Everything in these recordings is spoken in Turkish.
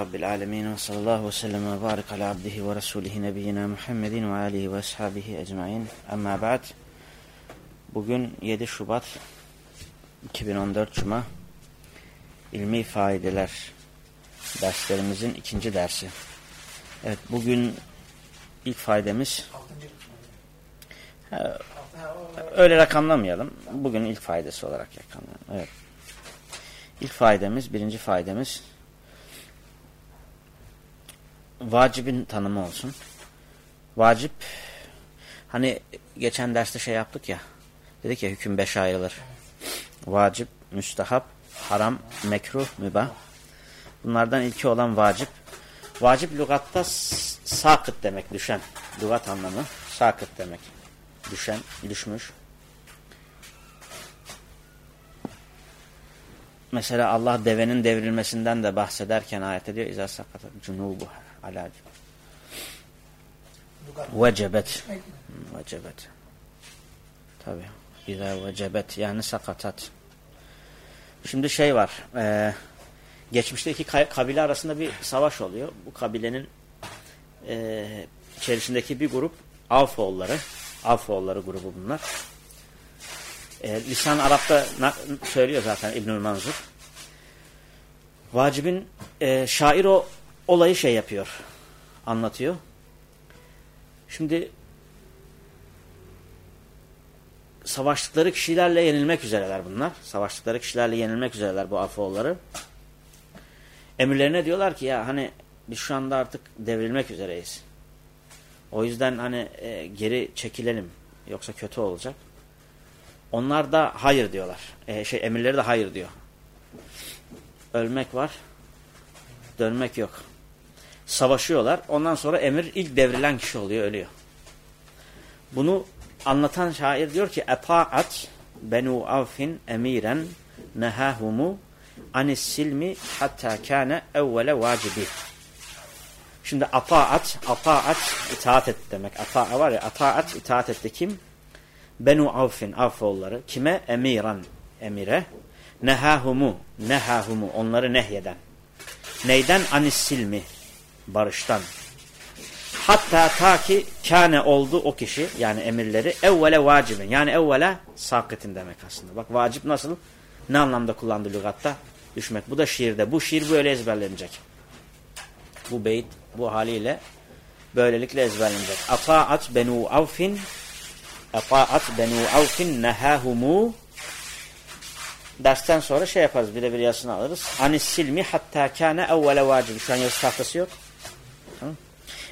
Rabbil alemin ve sallallahu ve sellem ve barik ala abdihi ve resulihi nebiyyina Muhammedin ve alihi ve ashabihi ecmain. Amma ba'd. Bugün 7 Şubat 2014 Cuma ilmi faydeler derslerimizin ikinci dersi. Evet bugün ilk faydemiz öyle rakamlamayalım. Bugün ilk faydası olarak rakamlayalım. Evet. İlk faydamız, birinci faydamız vacibin tanımı olsun. Vacip hani geçen derste şey yaptık ya dedik ya hüküm beş ayrılır. Vacip, müstahap, haram, mekruh, mübah. Bunlardan ilki olan vacip. Vacip lügatta sakıt demek düşen. Lügat anlamı sakıt demek. Düşen, düşmüş. Mesela Allah devenin devrilmesinden de bahsederken ayet ediyor. İzâ sakatat cunubuha alâ Vecebet. Vecebet. Tabi. İzâ vecebet yani sakatat. Şimdi şey var. E, geçmişte iki kabile arasında bir savaş oluyor. Bu kabilenin e, içerisindeki bir grup Avfoğulları. Avfoğulları grubu bunlar. E, Lisan Arap'ta söylüyor zaten İbnül Manzur. Vacibin e, şair o olayı şey yapıyor. Anlatıyor. Şimdi savaştıkları kişilerle yenilmek üzereler bunlar. Savaştıkları kişilerle yenilmek üzereler bu Afoğulları. Emirlerine diyorlar ki ya hani biz şu anda artık devrilmek üzereyiz. O yüzden hani e, geri çekilelim. Yoksa kötü olacak. Onlar da hayır diyorlar. E, şey emirleri de hayır diyor. Ölmek var. Dönmek yok. Savaşıyorlar. Ondan sonra emir ilk devrilen kişi oluyor, ölüyor. Bunu anlatan şair diyor ki Eta'at benu avfin emiren nehahumu anis silmi hatta kâne evvele vacibi. Şimdi ataat, ataat itaat et demek. Ata'a var ya, ataat itaat etti kim? Benu Avf'in Avfoğulları kime? Emiran emire. Nehahumu nehahumu onları nehyeden. Neyden? Anis silmi barıştan. Hatta ta ki kâne oldu o kişi yani emirleri evvele vacibin yani evvele sakitin demek aslında. Bak vacip nasıl? Ne anlamda kullandı lügatta? Düşmek. Bu da şiirde. Bu şiir böyle ezberlenecek. Bu beyt bu haliyle böylelikle ezberlenecek. Ataat benu avfin Eta'at benu avfin nehahumu dersten sonra şey yaparız birebir yazısını alırız. Anis silmi hatta kâne evvele vacibi. Şu an yazı tahtası yok.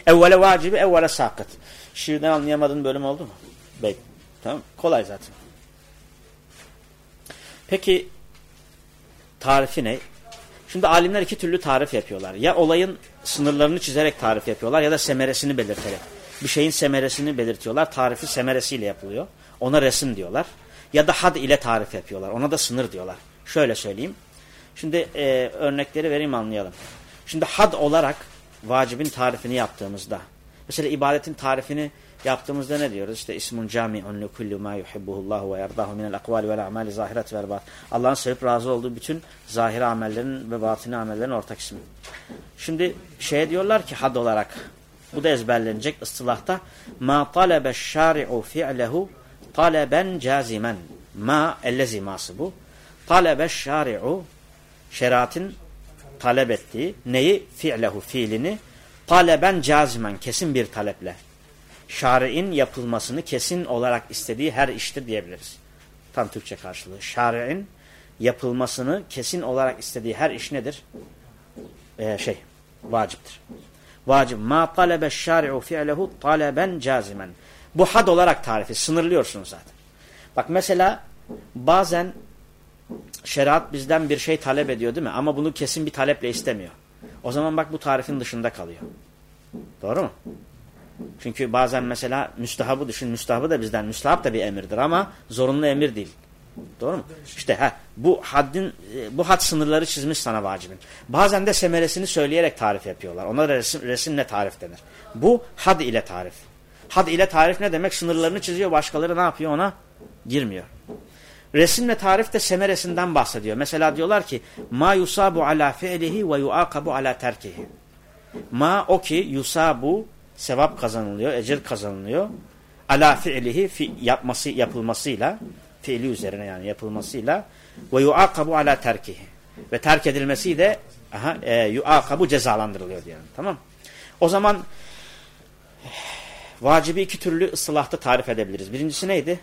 Evvele vacibi evvele sakıt. Şiirden anlayamadığın bölüm oldu mu? Bey. Tamam. Kolay zaten. Peki tarifi ne? Şimdi alimler iki türlü tarif yapıyorlar. Ya olayın sınırlarını çizerek tarif yapıyorlar ya da semeresini belirterek bir şeyin semeresini belirtiyorlar. Tarifi semeresiyle yapılıyor. Ona resim diyorlar. Ya da had ile tarif yapıyorlar. Ona da sınır diyorlar. Şöyle söyleyeyim. Şimdi e, örnekleri vereyim anlayalım. Şimdi had olarak vacibin tarifini yaptığımızda mesela ibadetin tarifini yaptığımızda ne diyoruz? İşte ismun cami'un li kulli ma yuhibbuhullahu ve yerdahu minel akvali vel a'mali zahiret vel bat. Allah'ın sevip razı olduğu bütün zahir amellerin ve batini amellerin ortak ismi. Şimdi şey diyorlar ki had olarak bu da ezberlenecek ıstılahta. Ma talebe şari'u fi'lehu taleben cazimen. Ma elleziması bu. Talebe şari'u şeriatın talep ettiği neyi? Fi'lehu fiilini taleben cazimen kesin bir taleple. Şari'in yapılmasını kesin olarak istediği her iştir diyebiliriz. Tam Türkçe karşılığı. Şari'in yapılmasını kesin olarak istediği her iş nedir? Ee, şey, vaciptir. Vacip. Ma talebe şari'u fi'lehu taleben cazimen. Bu had olarak tarifi. Sınırlıyorsunuz zaten. Bak mesela bazen şeriat bizden bir şey talep ediyor değil mi? Ama bunu kesin bir taleple istemiyor. O zaman bak bu tarifin dışında kalıyor. Doğru mu? Çünkü bazen mesela müstahabı düşün. Müstahabı da bizden. Müstahap da bir emirdir ama zorunlu emir değil. Doğru mu? İşte ha, bu haddin e, bu had sınırları çizmiş sana vacibin. Bazen de semeresini söyleyerek tarif yapıyorlar. Ona resim, resimle tarif denir. Bu had ile tarif. Had ile tarif ne demek? Sınırlarını çiziyor. Başkaları ne yapıyor ona? Girmiyor. Resimle tarif de semeresinden bahsediyor. Mesela diyorlar ki ma yusabu ala fi'lihi ve yuakabu ala terkihi. Ma o ki yusabu sevap kazanılıyor, ecir kazanılıyor. Ala fi'lihi fi, yapması yapılmasıyla fiili üzerine yani yapılmasıyla ve yuakabu ala terkihi. Ve terk edilmesi de aha, e, yuakabu cezalandırılıyor diyelim. Tamam O zaman vacibi iki türlü ıslahta tarif edebiliriz. Birincisi neydi?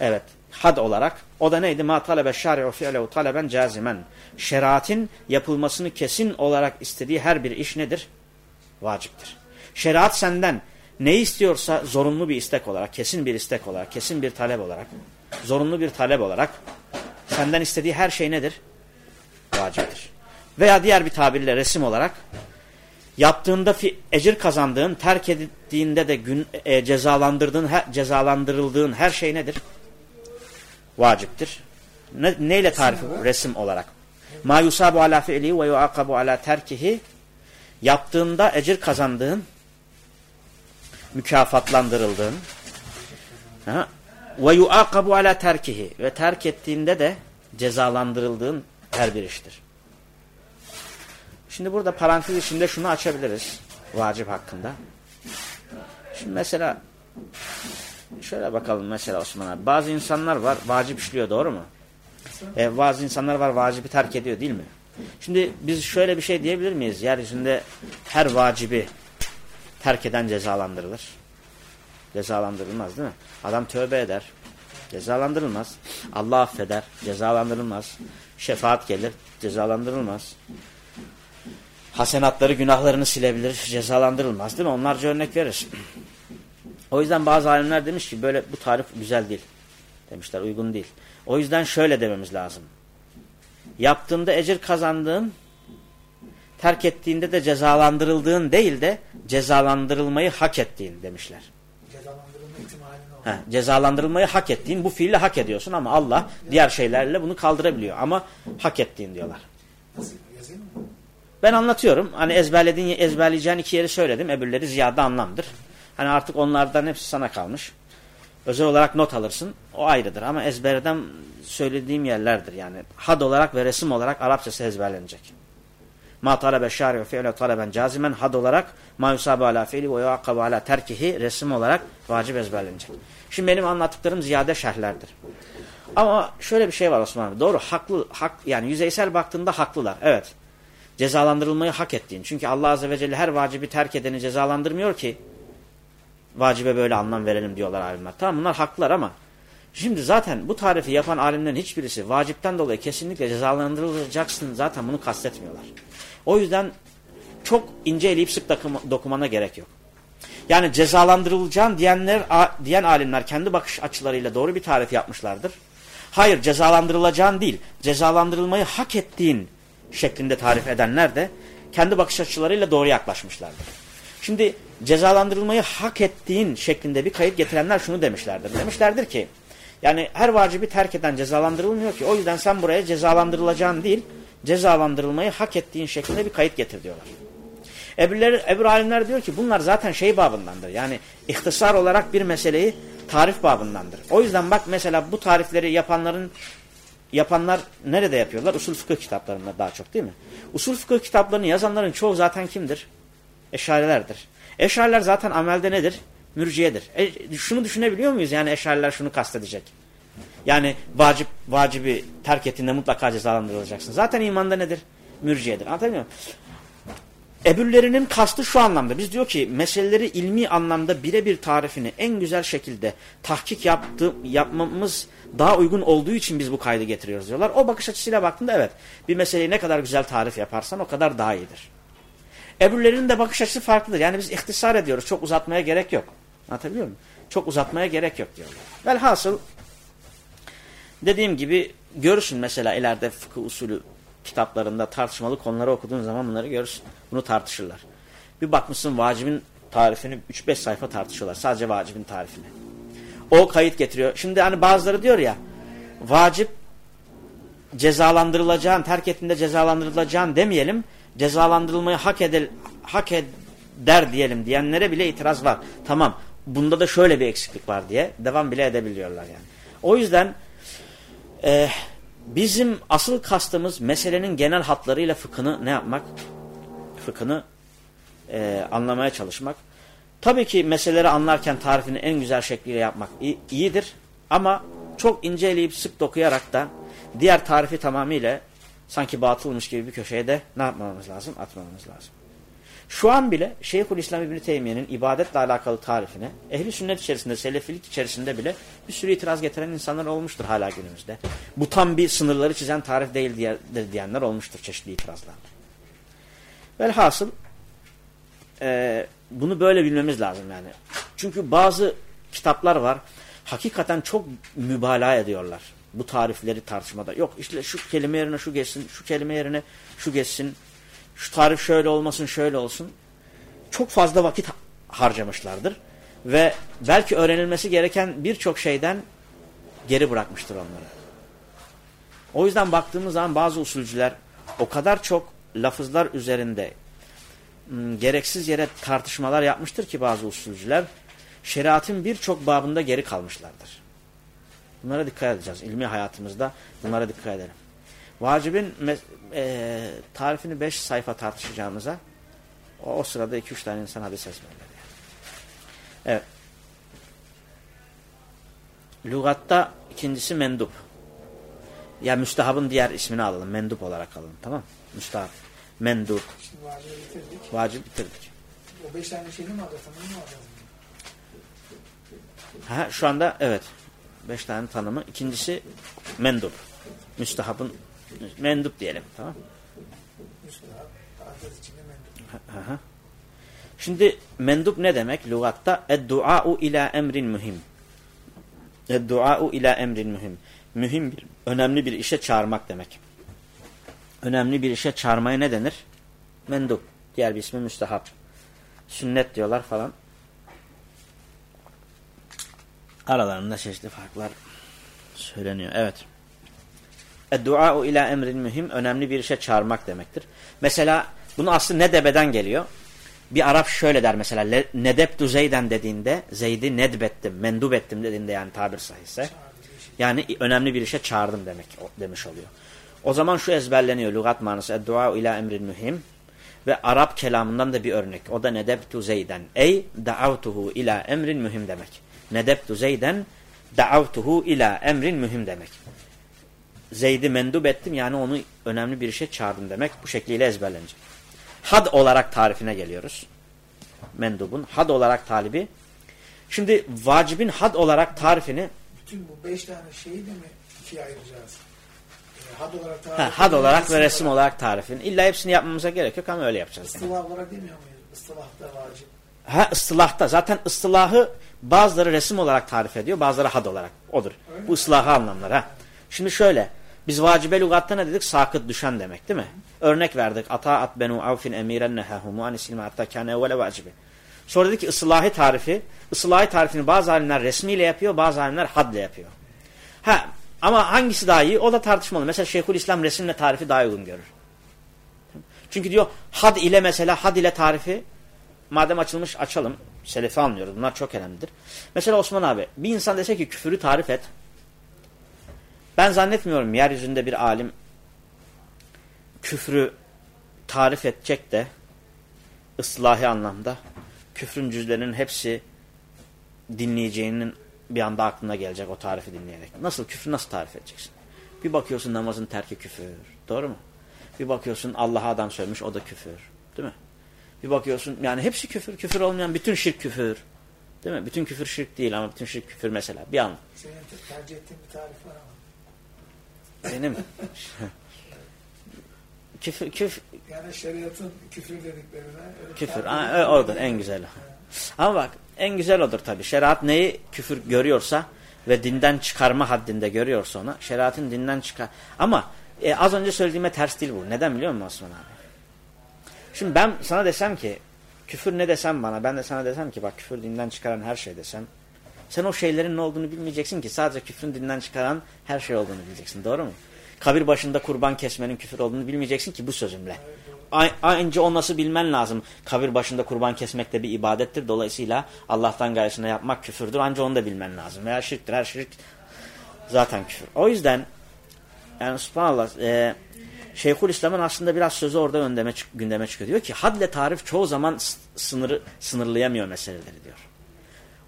Evet. Had olarak. O da neydi? Ma talebe şari'u fi'lehu taleben cazimen. Şeriatin yapılmasını kesin olarak istediği her bir iş nedir? Vaciptir. Şeriat senden ne istiyorsa zorunlu bir istek olarak, kesin bir istek olarak, kesin bir talep olarak, zorunlu bir talep olarak senden istediği her şey nedir? Vaciptir. Veya diğer bir tabirle resim olarak yaptığında ecir kazandığın, terk ettiğinde de gün, e, cezalandırdığın, he, cezalandırıldığın her şey nedir? Vaciptir. Ne, neyle tarifi bu? Resim olarak. Ma yusabu ala fi'li ve yuakabu ala terkihi yaptığında ecir kazandığın, mükafatlandırıldığın ve yuakabu ala terkihi ve terk ettiğinde de cezalandırıldığın her bir iştir. Şimdi burada parantez içinde şunu açabiliriz vacip hakkında. Şimdi mesela şöyle bakalım mesela Osman abi. Bazı insanlar var vacip işliyor doğru mu? E, bazı insanlar var vacibi terk ediyor değil mi? Şimdi biz şöyle bir şey diyebilir miyiz? Yeryüzünde her vacibi terk eden cezalandırılır. Cezalandırılmaz değil mi? Adam tövbe eder. Cezalandırılmaz. Allah affeder. Cezalandırılmaz. Şefaat gelir. Cezalandırılmaz hasenatları, günahlarını silebilir, cezalandırılmaz değil mi? Onlarca örnek verir. O yüzden bazı alimler demiş ki böyle bu tarif güzel değil. Demişler uygun değil. O yüzden şöyle dememiz lazım. Yaptığında ecir kazandığın, terk ettiğinde de cezalandırıldığın değil de cezalandırılmayı hak ettiğin demişler. Cezalandırılma He, cezalandırılmayı hak ettiğin bu fiille hak ediyorsun ama Allah diğer şeylerle bunu kaldırabiliyor. Ama hak ettiğin diyorlar. Nasıl? Ben anlatıyorum. Hani ezberlediğin, ezberleyeceğin iki yeri söyledim. Öbürleri ziyade anlamdır. Hani artık onlardan hepsi sana kalmış. Özel olarak not alırsın. O ayrıdır. Ama ezberden söylediğim yerlerdir. Yani had olarak ve resim olarak Arapçası ezberlenecek. Ma talebe şari'u fi'le taleben cazimen had olarak ma yusabu ala fi'li ve yuakabu ala terkihi resim olarak vacip ezberlenecek. Şimdi benim anlattıklarım ziyade şerhlerdir. Ama şöyle bir şey var Osman abi. Doğru haklı hak yani yüzeysel baktığında haklılar. Evet cezalandırılmayı hak ettiğin. Çünkü Allah Azze ve Celle her vacibi terk edeni cezalandırmıyor ki vacibe böyle anlam verelim diyorlar alimler. Tamam bunlar haklılar ama şimdi zaten bu tarifi yapan alimlerin hiçbirisi vacipten dolayı kesinlikle cezalandırılacaksın zaten bunu kastetmiyorlar. O yüzden çok ince eleyip sık dokumana gerek yok. Yani cezalandırılacağın diyenler, diyen alimler kendi bakış açılarıyla doğru bir tarif yapmışlardır. Hayır cezalandırılacağın değil, cezalandırılmayı hak ettiğin şeklinde tarif edenler de kendi bakış açılarıyla doğru yaklaşmışlardır. Şimdi cezalandırılmayı hak ettiğin şeklinde bir kayıt getirenler şunu demişlerdir. Demişlerdir ki yani her vacibi terk eden cezalandırılmıyor ki o yüzden sen buraya cezalandırılacağın değil cezalandırılmayı hak ettiğin şeklinde bir kayıt getir diyorlar. Ebruler, Ebru alimler diyor ki bunlar zaten şey babındandır. Yani ihtisar olarak bir meseleyi tarif babındandır. O yüzden bak mesela bu tarifleri yapanların yapanlar nerede yapıyorlar? Usul fıkıh kitaplarında daha çok değil mi? Usul fıkıh kitaplarını yazanların çoğu zaten kimdir? Eşarilerdir. Eşariler zaten amelde nedir? Mürciyedir. E, şunu düşünebiliyor muyuz? Yani eşariler şunu kastedecek. Yani vacip vacibi terk ettiğinde mutlaka cezalandırılacaksın. Zaten imanda nedir? Mürciyedir. Anlatabiliyor muyum? Ebürlerinin kastı şu anlamda. Biz diyor ki meseleleri ilmi anlamda birebir tarifini en güzel şekilde tahkik yaptı, yapmamız daha uygun olduğu için biz bu kaydı getiriyoruz diyorlar. O bakış açısıyla baktığında evet bir meseleyi ne kadar güzel tarif yaparsan o kadar daha iyidir. Ebürlerinin de bakış açısı farklıdır. Yani biz ihtisar ediyoruz. Çok uzatmaya gerek yok. Anlatabiliyor muyum? Çok uzatmaya gerek yok diyorlar. Velhasıl dediğim gibi görürsün mesela ileride fıkıh usulü kitaplarında tartışmalı konuları okuduğun zaman bunları görürsün. Bunu tartışırlar. Bir bakmışsın vacibin tarifini 3-5 sayfa tartışıyorlar. Sadece vacibin tarifini. O kayıt getiriyor. Şimdi hani bazıları diyor ya vacip cezalandırılacağın, terk ettiğinde cezalandırılacağın demeyelim. Cezalandırılmayı hak, edel, hak eder diyelim diyenlere bile itiraz var. Tamam bunda da şöyle bir eksiklik var diye devam bile edebiliyorlar yani. O yüzden Ee, bizim asıl kastımız meselenin genel hatlarıyla fıkhını ne yapmak? Fıkhını e, anlamaya çalışmak. Tabii ki meseleleri anlarken tarifini en güzel şekliyle yapmak iyidir. Ama çok inceleyip sık dokuyarak da diğer tarifi tamamıyla sanki batılmış gibi bir köşeye de ne yapmamız lazım? Atmamamız lazım. Şu an bile Şeyhülislam İbni Teymiye'nin ibadetle alakalı tarifine ehli sünnet içerisinde, selefilik içerisinde bile bir sürü itiraz getiren insanlar olmuştur hala günümüzde. Bu tam bir sınırları çizen tarif değil diyenler olmuştur çeşitli itirazlarla. Velhasıl e, bunu böyle bilmemiz lazım yani. Çünkü bazı kitaplar var hakikaten çok mübalağa ediyorlar bu tarifleri tartışmada. Yok işte şu kelime yerine şu geçsin, şu kelime yerine şu geçsin, şu tarif şöyle olmasın, şöyle olsun. Çok fazla vakit harcamışlardır. Ve belki öğrenilmesi gereken birçok şeyden geri bırakmıştır onları. O yüzden baktığımız zaman bazı usulcüler o kadar çok lafızlar üzerinde ım, gereksiz yere tartışmalar yapmıştır ki bazı usulcüler şeriatın birçok babında geri kalmışlardır. Bunlara dikkat edeceğiz. İlmi hayatımızda bunlara dikkat edelim. Vacibin e, tarifini beş sayfa tartışacağımıza o, o sırada iki üç tane insan hadis ezberler. Evet. Lugatta ikincisi mendup. Ya müstehabın diğer ismini alalım. Mendup olarak alalım. Tamam Müstehab. Mendup. Şimdi vacip bitirdik. Vacip bitirdik. O beş tane şeyini mi alacağız? Tanımı mı alacağız? Ha, şu anda evet. Beş tane tanımı. İkincisi mendup. Müstehabın mendup diyelim. Tamam. Şimdi mendup ne demek? Lugatta eddua'u ila emrin mühim. Eddua'u ila emrin mühim. Mühim bir, önemli bir işe çağırmak demek. Önemli bir işe çağırmaya ne denir? Mendup. Diğer bir ismi müstehap. Sünnet diyorlar falan. Aralarında çeşitli farklar söyleniyor. Evet. Eddua'u ila emrin mühim önemli bir işe çağırmak demektir. Mesela bunu aslı nedebeden geliyor. Bir Arap şöyle der mesela nedebtu zeyden dediğinde Zeyd'i nedbettim, mendub ettim dediğinde yani tabir sahihse. Yani önemli bir işe çağırdım demek demiş oluyor. O zaman şu ezberleniyor lügat manası eddua'u ila emrin mühim ve Arap kelamından da bir örnek. O da nedebtu zeyden. Ey da'avtuhu ila emrin mühim demek. Nedebtu zeyden da'avtuhu ila emrin mühim demek. Zeyd'i mendub ettim yani onu önemli bir işe çağırdım demek. Bu şekliyle ezberlenecek. Had olarak tarifine geliyoruz. Mendubun had olarak talibi. Şimdi vacibin had olarak tarifini Bütün bu beş tane şeyi de mi ikiye ayıracağız? Yani had olarak tarif. ha, had olarak ve resim olarak tarifini. İlla hepsini yapmamıza gerek yok ama öyle yapacağız. Istılah olarak demiyor muyuz? Istılahta vacip. Ha ıstılahta. Zaten ıstılahı bazıları resim olarak tarif ediyor, bazıları had olarak. Odur. Öyle Bu ıslahı anlamlar. Ha. Şimdi şöyle. Biz vacibe lügatta ne dedik? Sakıt düşen demek değil mi? Örnek verdik. Ataat benu avfin emiren nehahumu anisilme hatta kâne evvele vacibe. Sonra dedik ki ıslahi tarifi. Islahi tarifini bazı alimler resmiyle yapıyor, bazı alimler hadle yapıyor. Ha, ama hangisi daha iyi? O da tartışmalı. Mesela Şeyhülislam resimle tarifi daha uygun görür. Çünkü diyor had ile mesela had ile tarifi madem açılmış açalım. Selefi anlıyoruz. Bunlar çok önemlidir. Mesela Osman abi bir insan dese ki küfürü tarif et. Ben zannetmiyorum yeryüzünde bir alim küfrü tarif edecek de ıslahi anlamda küfrün cüzlerinin hepsi dinleyeceğinin bir anda aklına gelecek o tarifi dinleyerek. Nasıl küfrü nasıl tarif edeceksin? Bir bakıyorsun namazın terki küfür. Doğru mu? Bir bakıyorsun Allah'a adam söylemiş o da küfür. Değil mi? Bir bakıyorsun yani hepsi küfür. Küfür olmayan bütün şirk küfür. Değil mi? Bütün küfür şirk değil ama bütün şirk küfür mesela. Bir an. Senin tercih ettiğin bir tarif var ama. Benim. küfür, küfür, Yani şeriatın küfür dediklerine. küfür. Ha, ediyor. odur en güzeli. Ama bak en güzel odur tabi. Şeriat neyi küfür görüyorsa ve dinden çıkarma haddinde görüyorsa ona şeriatın dinden çıkar. Ama e, az önce söylediğime ters değil bu. Neden biliyor musun Osman abi? Şimdi ben sana desem ki küfür ne desem bana ben de sana desem ki bak küfür dinden çıkaran her şey desem sen o şeylerin ne olduğunu bilmeyeceksin ki sadece küfrün dinden çıkaran her şey olduğunu bileceksin. Doğru mu? Kabir başında kurban kesmenin küfür olduğunu bilmeyeceksin ki bu sözümle. Aynı o nasıl bilmen lazım. Kabir başında kurban kesmek de bir ibadettir. Dolayısıyla Allah'tan gayrısına yapmak küfürdür. Ancak onu da bilmen lazım. Veya şirktir. Her şirk zaten küfür. O yüzden Yani subhanallah e, Şeyhül İslam'ın aslında biraz sözü orada öndeme, gündeme çıkıyor. Diyor ki hadle tarif çoğu zaman sınırı sınırlayamıyor meseleleri diyor.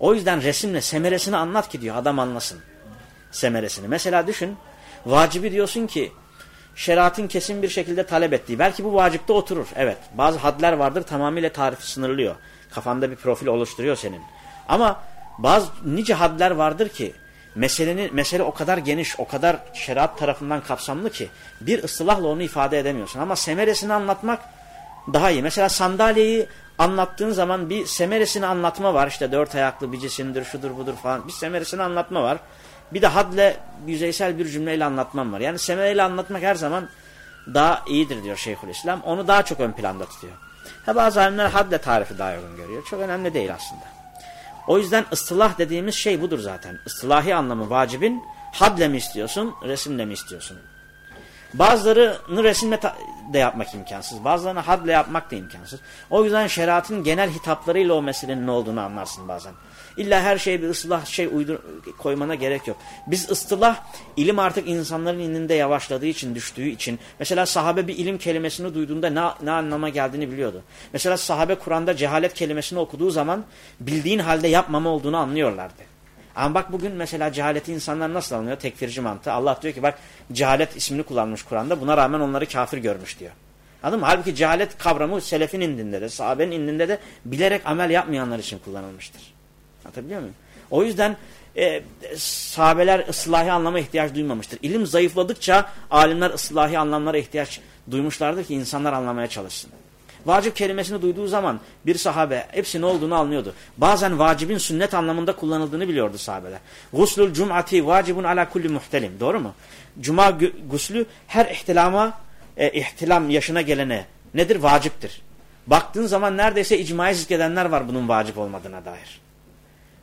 O yüzden resimle semeresini anlat ki diyor adam anlasın semeresini. Mesela düşün vacibi diyorsun ki şeriatın kesin bir şekilde talep ettiği. Belki bu vacipte oturur. Evet bazı hadler vardır tamamıyla tarifi sınırlıyor. Kafanda bir profil oluşturuyor senin. Ama bazı nice hadler vardır ki meselenin, mesele o kadar geniş, o kadar şeriat tarafından kapsamlı ki bir ıslahla onu ifade edemiyorsun. Ama semeresini anlatmak daha iyi. Mesela sandalyeyi anlattığın zaman bir semeresini anlatma var. İşte dört ayaklı bir cisimdir, şudur budur falan. Bir semeresini anlatma var. Bir de hadle yüzeysel bir cümleyle anlatmam var. Yani semereyle anlatmak her zaman daha iyidir diyor Şeyhülislam. Onu daha çok ön planda tutuyor. Ha bazı alimler hadle tarifi daha uygun görüyor. Çok önemli değil aslında. O yüzden ıstılah dediğimiz şey budur zaten. Istılahi anlamı vacibin hadle mi istiyorsun, resimle mi istiyorsun? Bazılarını resimle de yapmak imkansız. Bazılarını hadle yapmak da imkansız. O yüzden şeriatın genel hitaplarıyla o meselenin ne olduğunu anlarsın bazen. İlla her şeye bir ıslah şey uydur koymana gerek yok. Biz ıstılah ilim artık insanların ininde yavaşladığı için düştüğü için. Mesela sahabe bir ilim kelimesini duyduğunda ne, ne anlama geldiğini biliyordu. Mesela sahabe Kur'an'da cehalet kelimesini okuduğu zaman bildiğin halde yapmama olduğunu anlıyorlardı. Ama bak bugün mesela cehaleti insanlar nasıl anlıyor? Tekfirci mantığı. Allah diyor ki bak cehalet ismini kullanmış Kur'an'da buna rağmen onları kafir görmüş diyor. Anladın mı? Halbuki cehalet kavramı selefin indinde de sahabenin indinde de bilerek amel yapmayanlar için kullanılmıştır. Anlatabiliyor muyum? O yüzden e, sahabeler ıslahi anlama ihtiyaç duymamıştır. İlim zayıfladıkça alimler ıslahi anlamlara ihtiyaç duymuşlardır ki insanlar anlamaya çalışsın. Vacip kelimesini duyduğu zaman bir sahabe hepsi ne olduğunu anlıyordu. Bazen vacibin sünnet anlamında kullanıldığını biliyordu sahabeler. Guslul cum'ati vacibun ala kulli muhtelim. Doğru mu? Cuma guslü her ihtilama, e, ihtilam yaşına gelene nedir? Vaciptir. Baktığın zaman neredeyse icmaya zikredenler var bunun vacip olmadığına dair.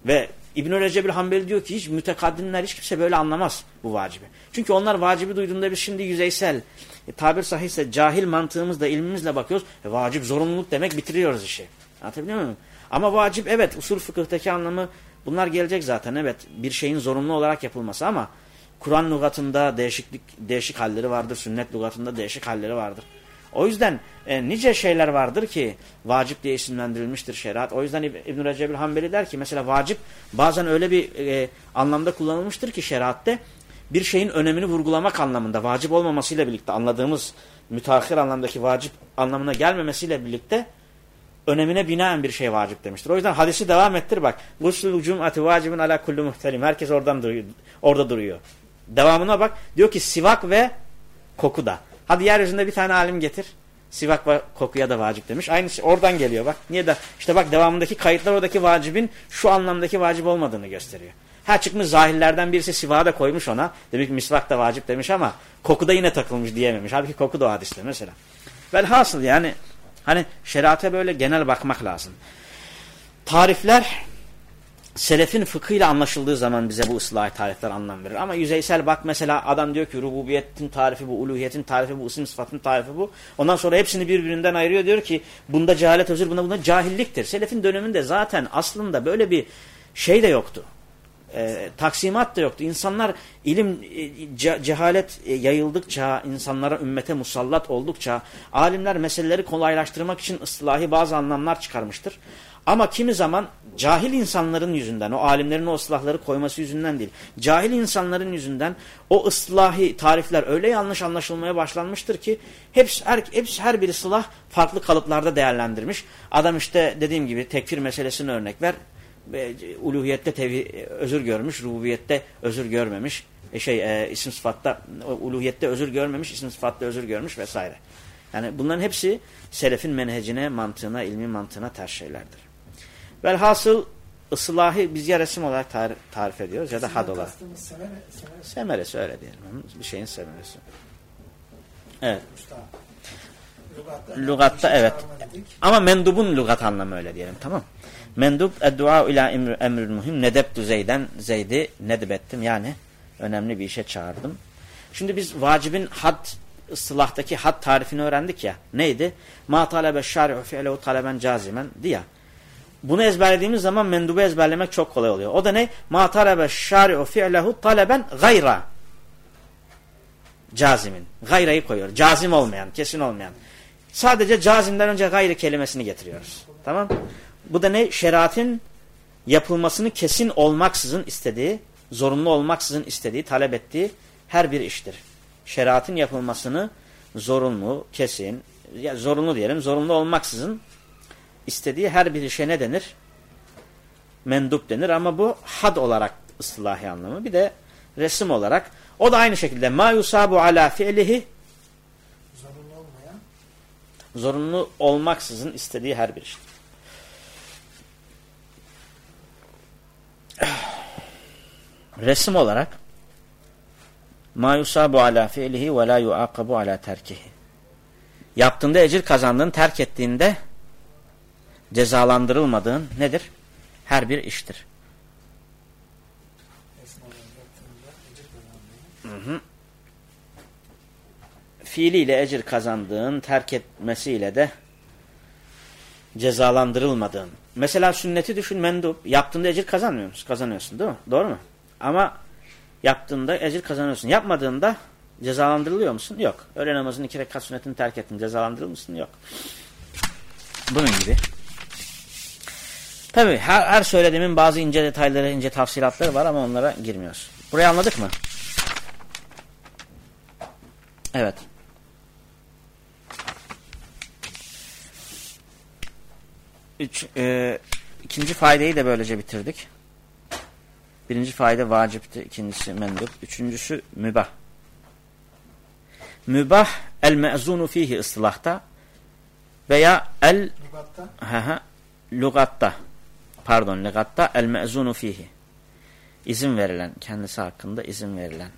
Ve İbn-i Recep'il Hanbeli diyor ki hiç mütekaddimler hiç kimse böyle anlamaz bu vacibi. Çünkü onlar vacibi duyduğunda biz şimdi yüzeysel e, tabir sahihse cahil mantığımızla ilmimizle bakıyoruz. E, vacip zorunluluk demek bitiriyoruz işi. Anlatabiliyor muyum? Ama vacip evet usul fıkıhtaki anlamı bunlar gelecek zaten evet bir şeyin zorunlu olarak yapılması ama Kur'an lügatında değişiklik değişik halleri vardır. Sünnet lügatında değişik halleri vardır. O yüzden e, nice şeyler vardır ki vacip diye isimlendirilmiştir şeriat. O yüzden İbn-i Recep'il Hanbeli der ki mesela vacip bazen öyle bir e, anlamda kullanılmıştır ki şeriatte bir şeyin önemini vurgulamak anlamında vacip olmamasıyla birlikte anladığımız müteahhir anlamdaki vacip anlamına gelmemesiyle birlikte önemine binaen bir şey vacip demiştir. O yüzden hadisi devam ettir bak. Guslul cum'ati vacibin ala kullu muhtelim. Herkes oradan duruyor, orada duruyor. Devamına bak. Diyor ki sivak ve koku da. Hadi yeryüzünde bir tane alim getir. Sivak ve kokuya da vacip demiş. Aynı şey oradan geliyor bak. Niye de işte bak devamındaki kayıtlar oradaki vacibin şu anlamdaki vacip olmadığını gösteriyor. Ha çıkmış zahillerden birisi sivaha da koymuş ona. Demek misvak da vacip demiş ama koku da yine takılmış diyememiş. Halbuki koku da o hadiste mesela. Velhasıl yani hani şeriate böyle genel bakmak lazım. Tarifler selefin fıkhıyla anlaşıldığı zaman bize bu ıslahi tarifler anlam verir. Ama yüzeysel bak mesela adam diyor ki rububiyetin tarifi bu, uluhiyetin tarifi bu, isim sıfatın tarifi bu. Ondan sonra hepsini birbirinden ayırıyor diyor ki bunda cehalet özür, bunda bunda cahilliktir. Selefin döneminde zaten aslında böyle bir şey de yoktu. E, taksimat da yoktu. İnsanlar ilim e, ce, cehalet e, yayıldıkça, insanlara ümmete musallat oldukça alimler meseleleri kolaylaştırmak için ıslahi bazı anlamlar çıkarmıştır. Ama kimi zaman cahil insanların yüzünden, o alimlerin o ıslahları koyması yüzünden değil, cahil insanların yüzünden o ıslahi tarifler öyle yanlış anlaşılmaya başlanmıştır ki hepsi her, hepsi her bir ıslah farklı kalıplarda değerlendirmiş. Adam işte dediğim gibi tekfir meselesini örnek ver. Uluhiyette tevi, özür görmüş, rububiyette özür görmemiş. E şey e, isim sıfatta uluhiyette özür görmemiş, isim sıfatta özür görmüş vesaire. Yani bunların hepsi selefin menhecine, mantığına, ilmi mantığına ters şeylerdir. Velhasıl ıslahi biz ya resim olarak tar tarif ediyoruz ya da had olarak. Semere, semere. Semeresi öyle diyelim. Bir şeyin semeresi. Evet. Lugatta evet. Ama mendubun lugat anlamı öyle diyelim tamam. Mendub eddua ila emrül muhim nedebtu zeyden zeydi nedbettim yani önemli bir işe çağırdım. Şimdi biz vacibin had ıslahtaki had tarifini öğrendik ya. Neydi? Ma talebe şari'u fi'lehu taleben cazimen diye. Bunu ezberlediğimiz zaman mendubu ezberlemek çok kolay oluyor. O da ne? Ma talebe şari'u fi'lehu taleben gayra. Cazimin. Gayrayı koyuyor. Cazim olmayan, kesin olmayan. Sadece cazimden önce gayrı kelimesini getiriyoruz. Tamam Bu da ne? Şeriatın yapılmasını kesin olmaksızın istediği, zorunlu olmaksızın istediği, talep ettiği her bir iştir. Şeriatın yapılmasını zorunlu, kesin, ya zorunlu diyelim, zorunlu olmaksızın istediği her bir işe ne denir? Mendup denir ama bu had olarak ıslahi anlamı. Bir de resim olarak. O da aynı şekilde ma yusabu ala fi'lihi zorunlu olmayan zorunlu olmaksızın istediği her bir iştir. Resim olarak ma yusabu ala fi'lihi ve la yuaqabu ala terkihi. Yaptığında ecir kazandığın, terk ettiğinde cezalandırılmadığın nedir? Her bir iştir. Hı hı. Fiiliyle ecir kazandığın, terk etmesiyle de cezalandırılmadığın. Mesela sünneti düşün mendup. Yaptığında ecir kazanmıyor musun? Kazanıyorsun değil mi? Doğru mu? Ama yaptığında ecir kazanıyorsun. Yapmadığında cezalandırılıyor musun? Yok. Öğle namazının iki rekat sünnetini terk ettin. Cezalandırılır mısın? Yok. Bunun gibi. Tabi her, her söylediğimin bazı ince detayları, ince tafsilatları var ama onlara girmiyoruz. Burayı anladık mı? Evet. Üç, e, ikinci faydayı da böylece bitirdik. Birinci fayda vacipti, ikincisi mendup, üçüncüsü mübah. Mübah el-me'zunu fihi ıslahta veya el Lugatta ha ha lugatta pardon lugatta el-me'zunu fihi izin verilen kendisi hakkında izin verilen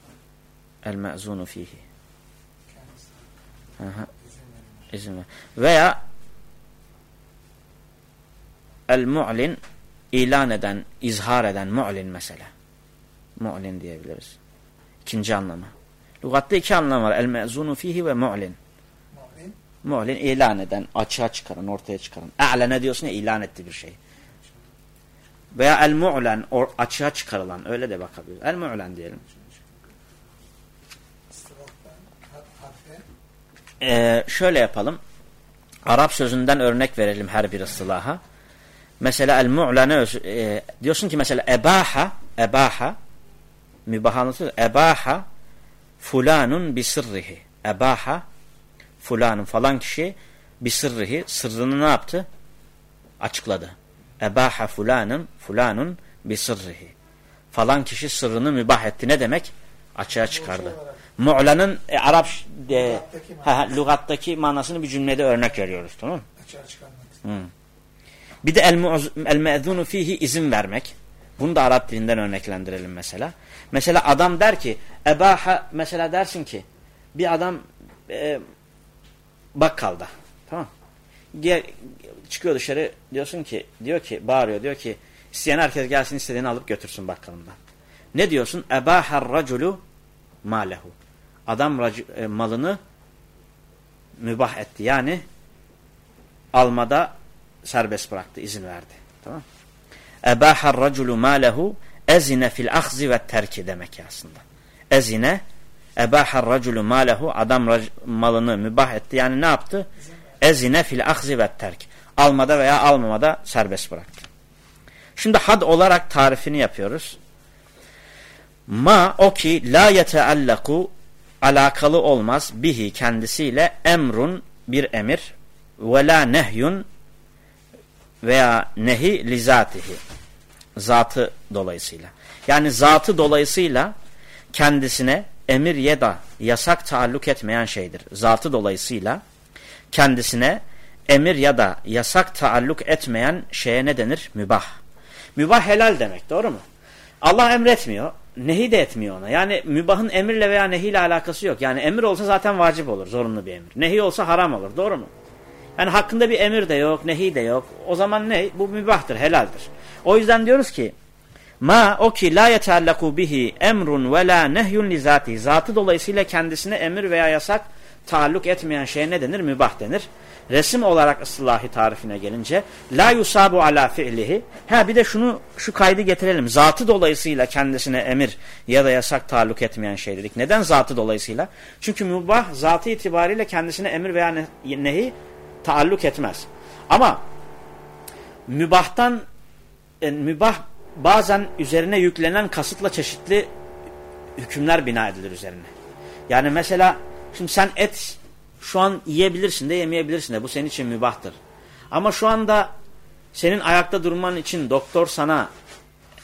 el-me'zunu fihi kendisi ha ha izin ver. Veya el-mu'lin ilan eden, izhar eden mu'lin mesela. Mu'lin diyebiliriz. İkinci anlamı. Lugatta iki anlam var. El-me'zunu fihi ve mu'lin. Mu'lin ilan eden, açığa çıkaran, ortaya çıkaran. A'lene diyorsun ya ilan etti bir şey. Veya el-mu'len açığa çıkarılan. Öyle de bakabiliriz. El-mu'len diyelim. Ee, şöyle yapalım. Arap sözünden örnek verelim her bir ıslaha. Mesela el-mu'lene e, diyorsun ki mesela ebaha ebaha mübah anlatıyor. Ebaha fulanun bi sırrihi. Ebaha fulanun falan kişi bi sırrihi sırrını ne yaptı? Açıkladı. Ebaha fulanun fulanun bi sırrihi. Falan kişi sırrını mübah etti. Ne demek? Açığa çıkardı. Mu'lanın e, Arap e, lügattaki manasını bir cümlede örnek veriyoruz. Tamam mı? açığa çıkarmak. Hı. Bir de el-me'zunu fihi izin vermek. Bunu da Arap dilinden örneklendirelim mesela. Mesela adam der ki ebaha mesela dersin ki bir adam e, bakkalda tamam Gel, çıkıyor dışarı diyorsun ki diyor ki bağırıyor diyor ki isteyen herkes gelsin istediğini alıp götürsün bakkalımdan. Ne diyorsun? Ebahar raculu malehu. Adam e, malını mübah etti. Yani almada serbest bıraktı, izin verdi. Tamam? Ebahar raculu malehu ezine fil ahzi ve terki demek aslında. Ezine ebahar raculu malehu adam malını mübah etti. Yani ne yaptı? Ezine fil ahzi ve terk. Almada veya almamada serbest bıraktı. Şimdi had olarak tarifini yapıyoruz. Ma o ki la yeteallaku alakalı olmaz bihi kendisiyle emrun bir emir ve la nehyun veya nehi lizatihi zatı dolayısıyla. Yani zatı dolayısıyla kendisine emir ya da yasak taalluk etmeyen şeydir. Zatı dolayısıyla kendisine emir ya da yasak taalluk etmeyen şeye ne denir? Mübah. Mübah helal demek doğru mu? Allah emretmiyor. Nehi de etmiyor ona. Yani mübahın emirle veya nehiyle alakası yok. Yani emir olsa zaten vacip olur. Zorunlu bir emir. Nehi olsa haram olur. Doğru mu? Yani hakkında bir emir de yok, nehi de yok. O zaman ne? Bu mübahtır, helaldir. O yüzden diyoruz ki ma o ki la yeteallaku bihi emrun ve la nehyun li zati. Zatı dolayısıyla kendisine emir veya yasak taalluk etmeyen şeye ne denir? Mübah denir. Resim olarak ıslahi tarifine gelince la yusabu ala fi'lihi. Ha bir de şunu şu kaydı getirelim. Zatı dolayısıyla kendisine emir ya da yasak taalluk etmeyen şey dedik. Neden zatı dolayısıyla? Çünkü mübah zatı itibariyle kendisine emir veya nehi taalluk etmez. Ama mübahtan e, mübah bazen üzerine yüklenen kasıtla çeşitli hükümler bina edilir üzerine. Yani mesela şimdi sen et şu an yiyebilirsin de yemeyebilirsin de bu senin için mübahtır. Ama şu anda senin ayakta durman için doktor sana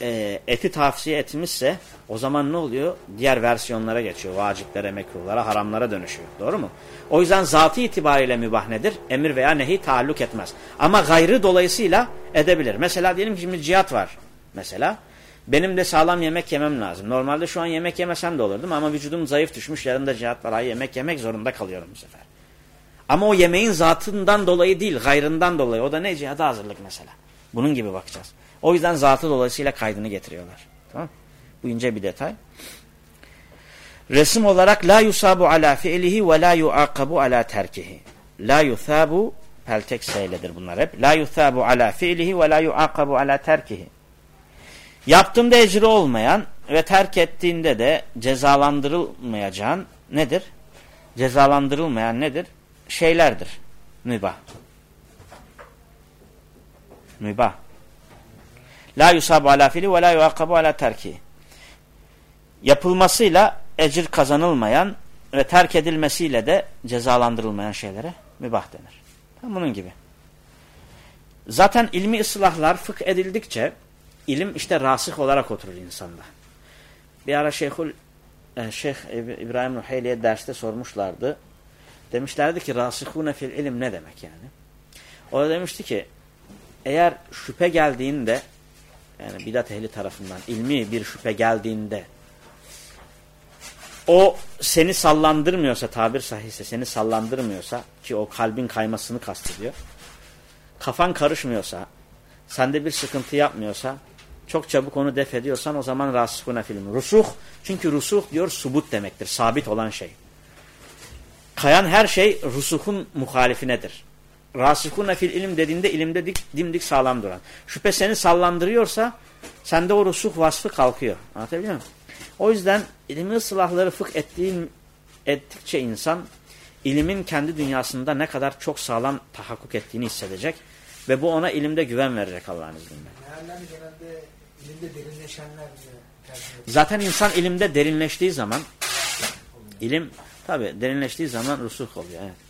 e, eti tavsiye etmişse o zaman ne oluyor? Diğer versiyonlara geçiyor. Vaciplere, mekruhlara, haramlara dönüşüyor. Doğru mu? O yüzden zatı itibariyle mübah nedir? Emir veya nehi taalluk etmez. Ama gayrı dolayısıyla edebilir. Mesela diyelim ki şimdi cihat var. Mesela benim de sağlam yemek yemem lazım. Normalde şu an yemek yemesem de olurdum ama vücudum zayıf düşmüş. Yarın da cihat var. Yemek yemek zorunda kalıyorum bu sefer. Ama o yemeğin zatından dolayı değil, gayrından dolayı. O da ne? Cihada hazırlık mesela. Bunun gibi bakacağız. O yüzden zatı dolayısıyla kaydını getiriyorlar. Tamam Bu ince bir detay. Resim olarak la yusabu ala fi'lihi ve la yuaqabu ala terkihi. La yusabu peltek seyledir bunlar hep. La yusabu ala fi'lihi ve la yuaqabu ala terkihi. Yaptığında ecri olmayan ve terk ettiğinde de cezalandırılmayacağın nedir? Cezalandırılmayan nedir? Şeylerdir. Mübah. Mübah. La yusabu ala fili ve la yuakabu ala terki. Yapılmasıyla ecir kazanılmayan ve terk edilmesiyle de cezalandırılmayan şeylere mübah denir. Bunun gibi. Zaten ilmi ıslahlar fıkh edildikçe ilim işte rasih olarak oturur insanda. Bir ara Şeyhül e, Şeyh İbrahim Nuheyli'ye derste sormuşlardı. Demişlerdi ki rasihune fil ilim ne demek yani? O da demişti ki eğer şüphe geldiğinde yani bidat ehli tarafından ilmi bir şüphe geldiğinde o seni sallandırmıyorsa tabir sahihse seni sallandırmıyorsa ki o kalbin kaymasını kastediyor. Kafan karışmıyorsa sende bir sıkıntı yapmıyorsa çok çabuk onu def ediyorsan o zaman rasihune film. Rusuh çünkü rusuh diyor subut demektir. Sabit olan şey. Kayan her şey rusuhun muhalifinedir. Rasihune fil ilim dediğinde ilimde dik, dimdik sağlam duran. Şüphe seni sallandırıyorsa sende o rusuh vasfı kalkıyor. Anlatabiliyor muyum? O yüzden ilmi ıslahları fıkh ettiğin, ettikçe insan ilimin kendi dünyasında ne kadar çok sağlam tahakkuk ettiğini hissedecek ve bu ona ilimde güven verecek Allah'ın izniyle. Mealler genelde ilimde derinleşenler Zaten insan ilimde derinleştiği zaman ilim tabi derinleştiği zaman rusuh oluyor. Evet.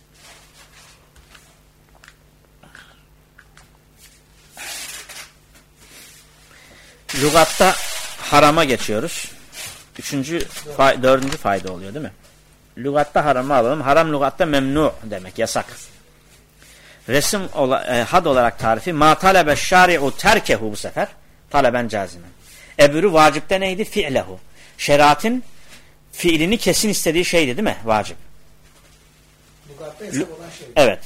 Lugatta harama geçiyoruz. Üçüncü, fa dördüncü fayda oluyor değil mi? Lugatta haramı alalım. Haram lugatta memnu demek, yasak. Resim ola, e, had olarak tarifi ma talebe şari'u terkehu bu sefer. Taleben cazimen. Ebürü vacipte neydi? Fi'lehu. Şeriatın fiilini kesin istediği şeydi değil mi? Vacip. Lugatta yasak olan şey. Evet.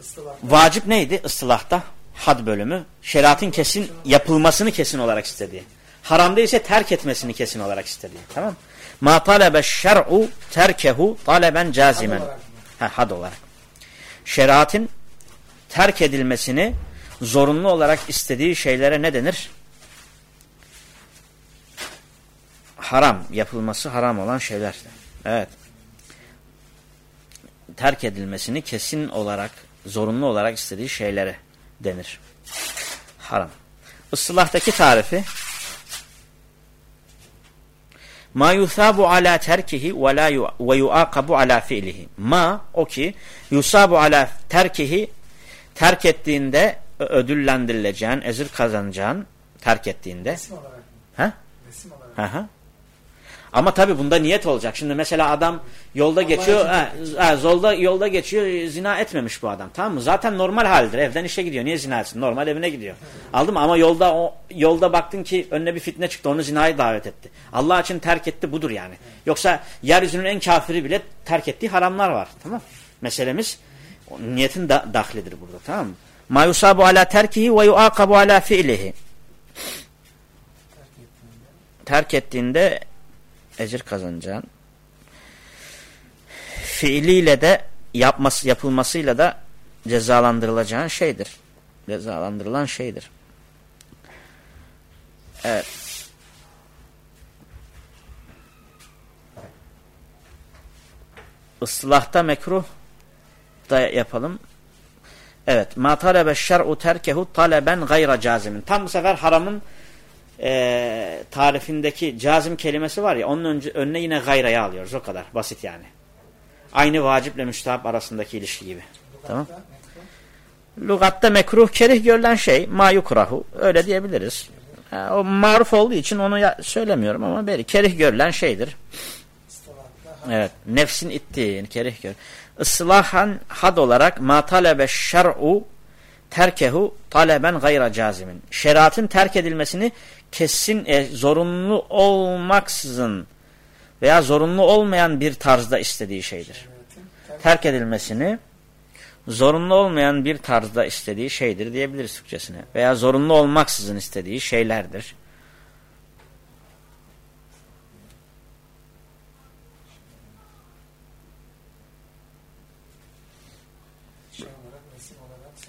Istılahta. Vacip neydi? Istılahta had bölümü. Şeriatın kesin yapılmasını kesin olarak istediği. Haramda ise terk etmesini kesin olarak istediği. Tamam Ma talebe şer'u terkehu taleben cazimen. Had olarak. Ha, had olarak. Şeriatın terk edilmesini zorunlu olarak istediği şeylere ne denir? Haram. Yapılması haram olan şeyler. Evet. Terk edilmesini kesin olarak, zorunlu olarak istediği şeylere denir. Haram. Islahtaki tarifi Ma yusabu ala terkihi ve la ve yuaqabu ala fi'lihi. Ma o ki yusabu ala terkihi terk ettiğinde ödüllendirileceğin, ezir kazanacağın terk ettiğinde. Resim olarak mı? Ha? Resim olarak. Hı hı. Ama tabi bunda niyet olacak. Şimdi mesela adam yolda Allah geçiyor, ha, ha, yolda, yolda geçiyor, zina etmemiş bu adam. Tamam mı? Zaten normal haldir. Evden işe gidiyor. Niye zina etsin? Normal evine gidiyor. Aldın mı? Ama yolda o yolda baktın ki önüne bir fitne çıktı. Onu zinayı davet etti. Allah için terk etti budur yani. Yoksa yeryüzünün en kafiri bile terk ettiği haramlar var. Tamam Meselemiz niyetin da, dahlidir burada. Tamam mı? Ma yusabu ala terkihi ve yuakabu ala fi'lihi. Terk ettiğinde ecir kazanacaksın. Fiiliyle de yapması yapılmasıyla da cezalandırılacağın şeydir. Cezalandırılan şeydir. Evet. Islahta mekruh da yapalım. Evet. Ma talebe şer'u terkehu taleben gayra cazimin. Tam bu sefer haramın e, tarifindeki cazim kelimesi var ya onun önce, önüne yine gayrayı alıyoruz. O kadar. Basit yani. Aynı vaciple müstahap arasındaki ilişki gibi. Tamam. Lugatta mekruh kerih görülen şey ma yukrahu. Öyle diyebiliriz. O maruf olduğu için onu söylemiyorum ama beri kerih görülen şeydir. Evet. Nefsin ittiği kerih gör. Islahan had olarak ma talebe şer'u terkehu taleben gayra cazimin. Şeriatın terk edilmesini kesin e, zorunlu olmaksızın veya zorunlu olmayan bir tarzda istediği şeydir. Terk edilmesini zorunlu olmayan bir tarzda istediği şeydir diyebiliriz Türkçesine. Veya zorunlu olmaksızın istediği şeylerdir.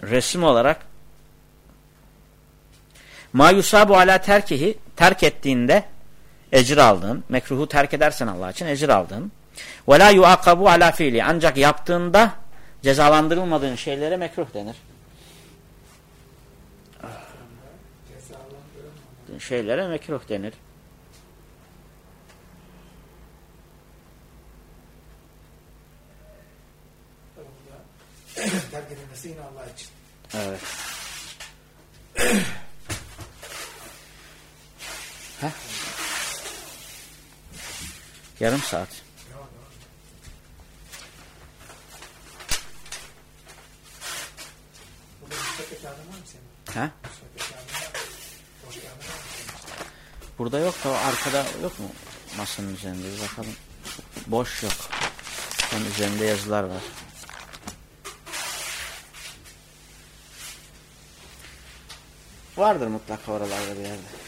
Resim olarak ma yusabu ala terkihi terk ettiğinde ecir aldın. Mekruhu terk edersen Allah için ecir aldın. Ve la yuakabu ala fiili. Ancak yaptığında cezalandırılmadığın şeylere mekruh denir. Şeylere mekruh denir. Terk edilmesi yine Allah için. Evet. Heh. Yarım saat. Ha? Burada yok da arkada yok mu? Masanın üzerinde bakalım. Boş yok. Onun üzerinde yazılar var. Vardır mutlaka oralarda bir yerde.